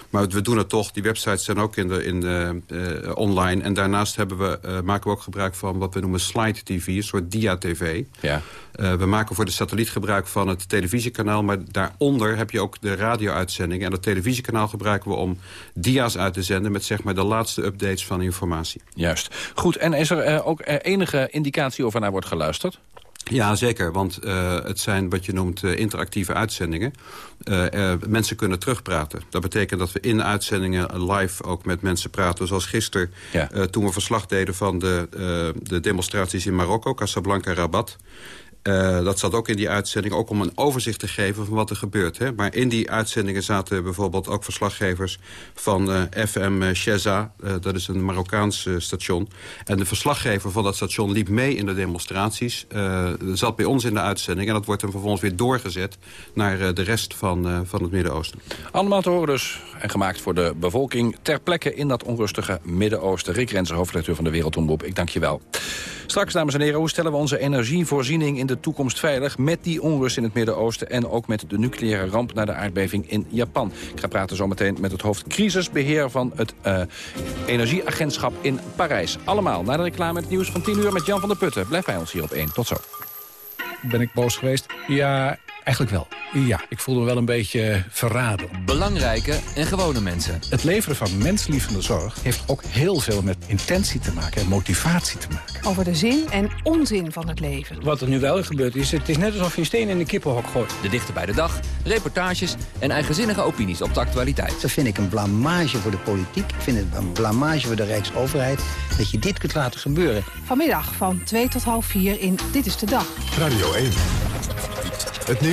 Maar we doen het toch. Die websites zijn ook in de, in de, uh, online. En daarnaast hebben we, uh, maken we ook gebruik van wat we noemen slide TV. Een soort dia-tv. Ja. Uh, we maken voor de satelliet gebruik van het televisiekanaal. Maar daaronder heb je ook de radio-uitzendingen. En dat televisiekanaal gebruiken we om dia's uit te zenden... met zeg maar de laatste updates van informatie. Juist. Goed, en is er ook enige indicatie of er naar wordt geluisterd? Ja, zeker. Want uh, het zijn wat je noemt uh, interactieve uitzendingen. Uh, mensen kunnen terugpraten. Dat betekent dat we in uitzendingen live ook met mensen praten. Zoals gisteren ja. toen we verslag deden van de, de demonstraties in Marokko, Casablanca, Rabat. Uh, dat zat ook in die uitzending, ook om een overzicht te geven van wat er gebeurt. Hè. Maar in die uitzendingen zaten bijvoorbeeld ook verslaggevers van uh, FM Sheza. Uh, dat is een Marokkaans station. En de verslaggever van dat station liep mee in de demonstraties. zat bij ons in de uitzending. En dat wordt dan vervolgens weer doorgezet naar de rest van, van het Midden-Oosten. Allemaal te horen dus. En gemaakt voor de bevolking ter plekke in dat onrustige Midden-Oosten. Rick Rensen, hoofdredacteur van de Wereldomroep. Ik dank je wel. Straks, dames en heren, hoe stellen we onze energievoorziening in de toekomst veilig... met die onrust in het Midden-Oosten en ook met de nucleaire ramp... na de aardbeving in Japan. Ik ga praten zometeen met het hoofd crisisbeheer van het uh, energieagentschap in Parijs. Allemaal na de reclame het nieuws van 10 uur met Jan van der Putten. Blijf bij ons hier op 1. Tot zo. Ben ik boos geweest? Ja, eigenlijk wel. Ja, ik voelde me wel een beetje verraden. Belangrijke en gewone mensen. Het leveren van menslievende zorg heeft ook heel veel met intentie te maken en motivatie te maken. Over de zin en onzin van het leven. Wat er nu wel gebeurd is, het is net alsof je een steen in de kippenhok gooit. De dichter bij de dag, reportages en eigenzinnige opinies op de actualiteit. Dat vind ik een blamage voor de politiek. Ik vind het een blamage voor de Rijksoverheid dat je dit kunt laten gebeuren. Vanmiddag van 2 tot half 4 in Dit is de Dag. Radio 1. Het nieuws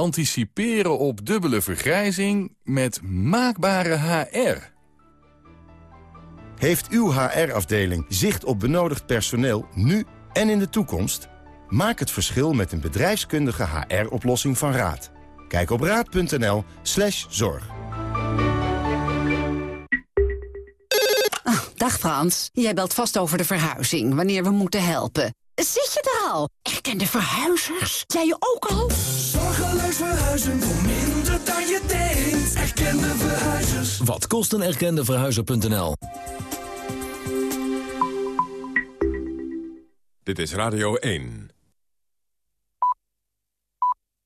Anticiperen op dubbele vergrijzing met maakbare HR. Heeft uw HR-afdeling zicht op benodigd personeel nu en in de toekomst? Maak het verschil met een bedrijfskundige HR-oplossing van Raad. Kijk op raad.nl slash zorg. Ah, dag Frans, jij belt vast over de verhuizing, wanneer we moeten helpen. Zit je er al? Erkende verhuizers? Jij je ook al? Zorgeloos verhuizen voor minder dan je denkt. Erkende verhuizers. Wat kost een erkende verhuizer.nl? Dit is Radio 1.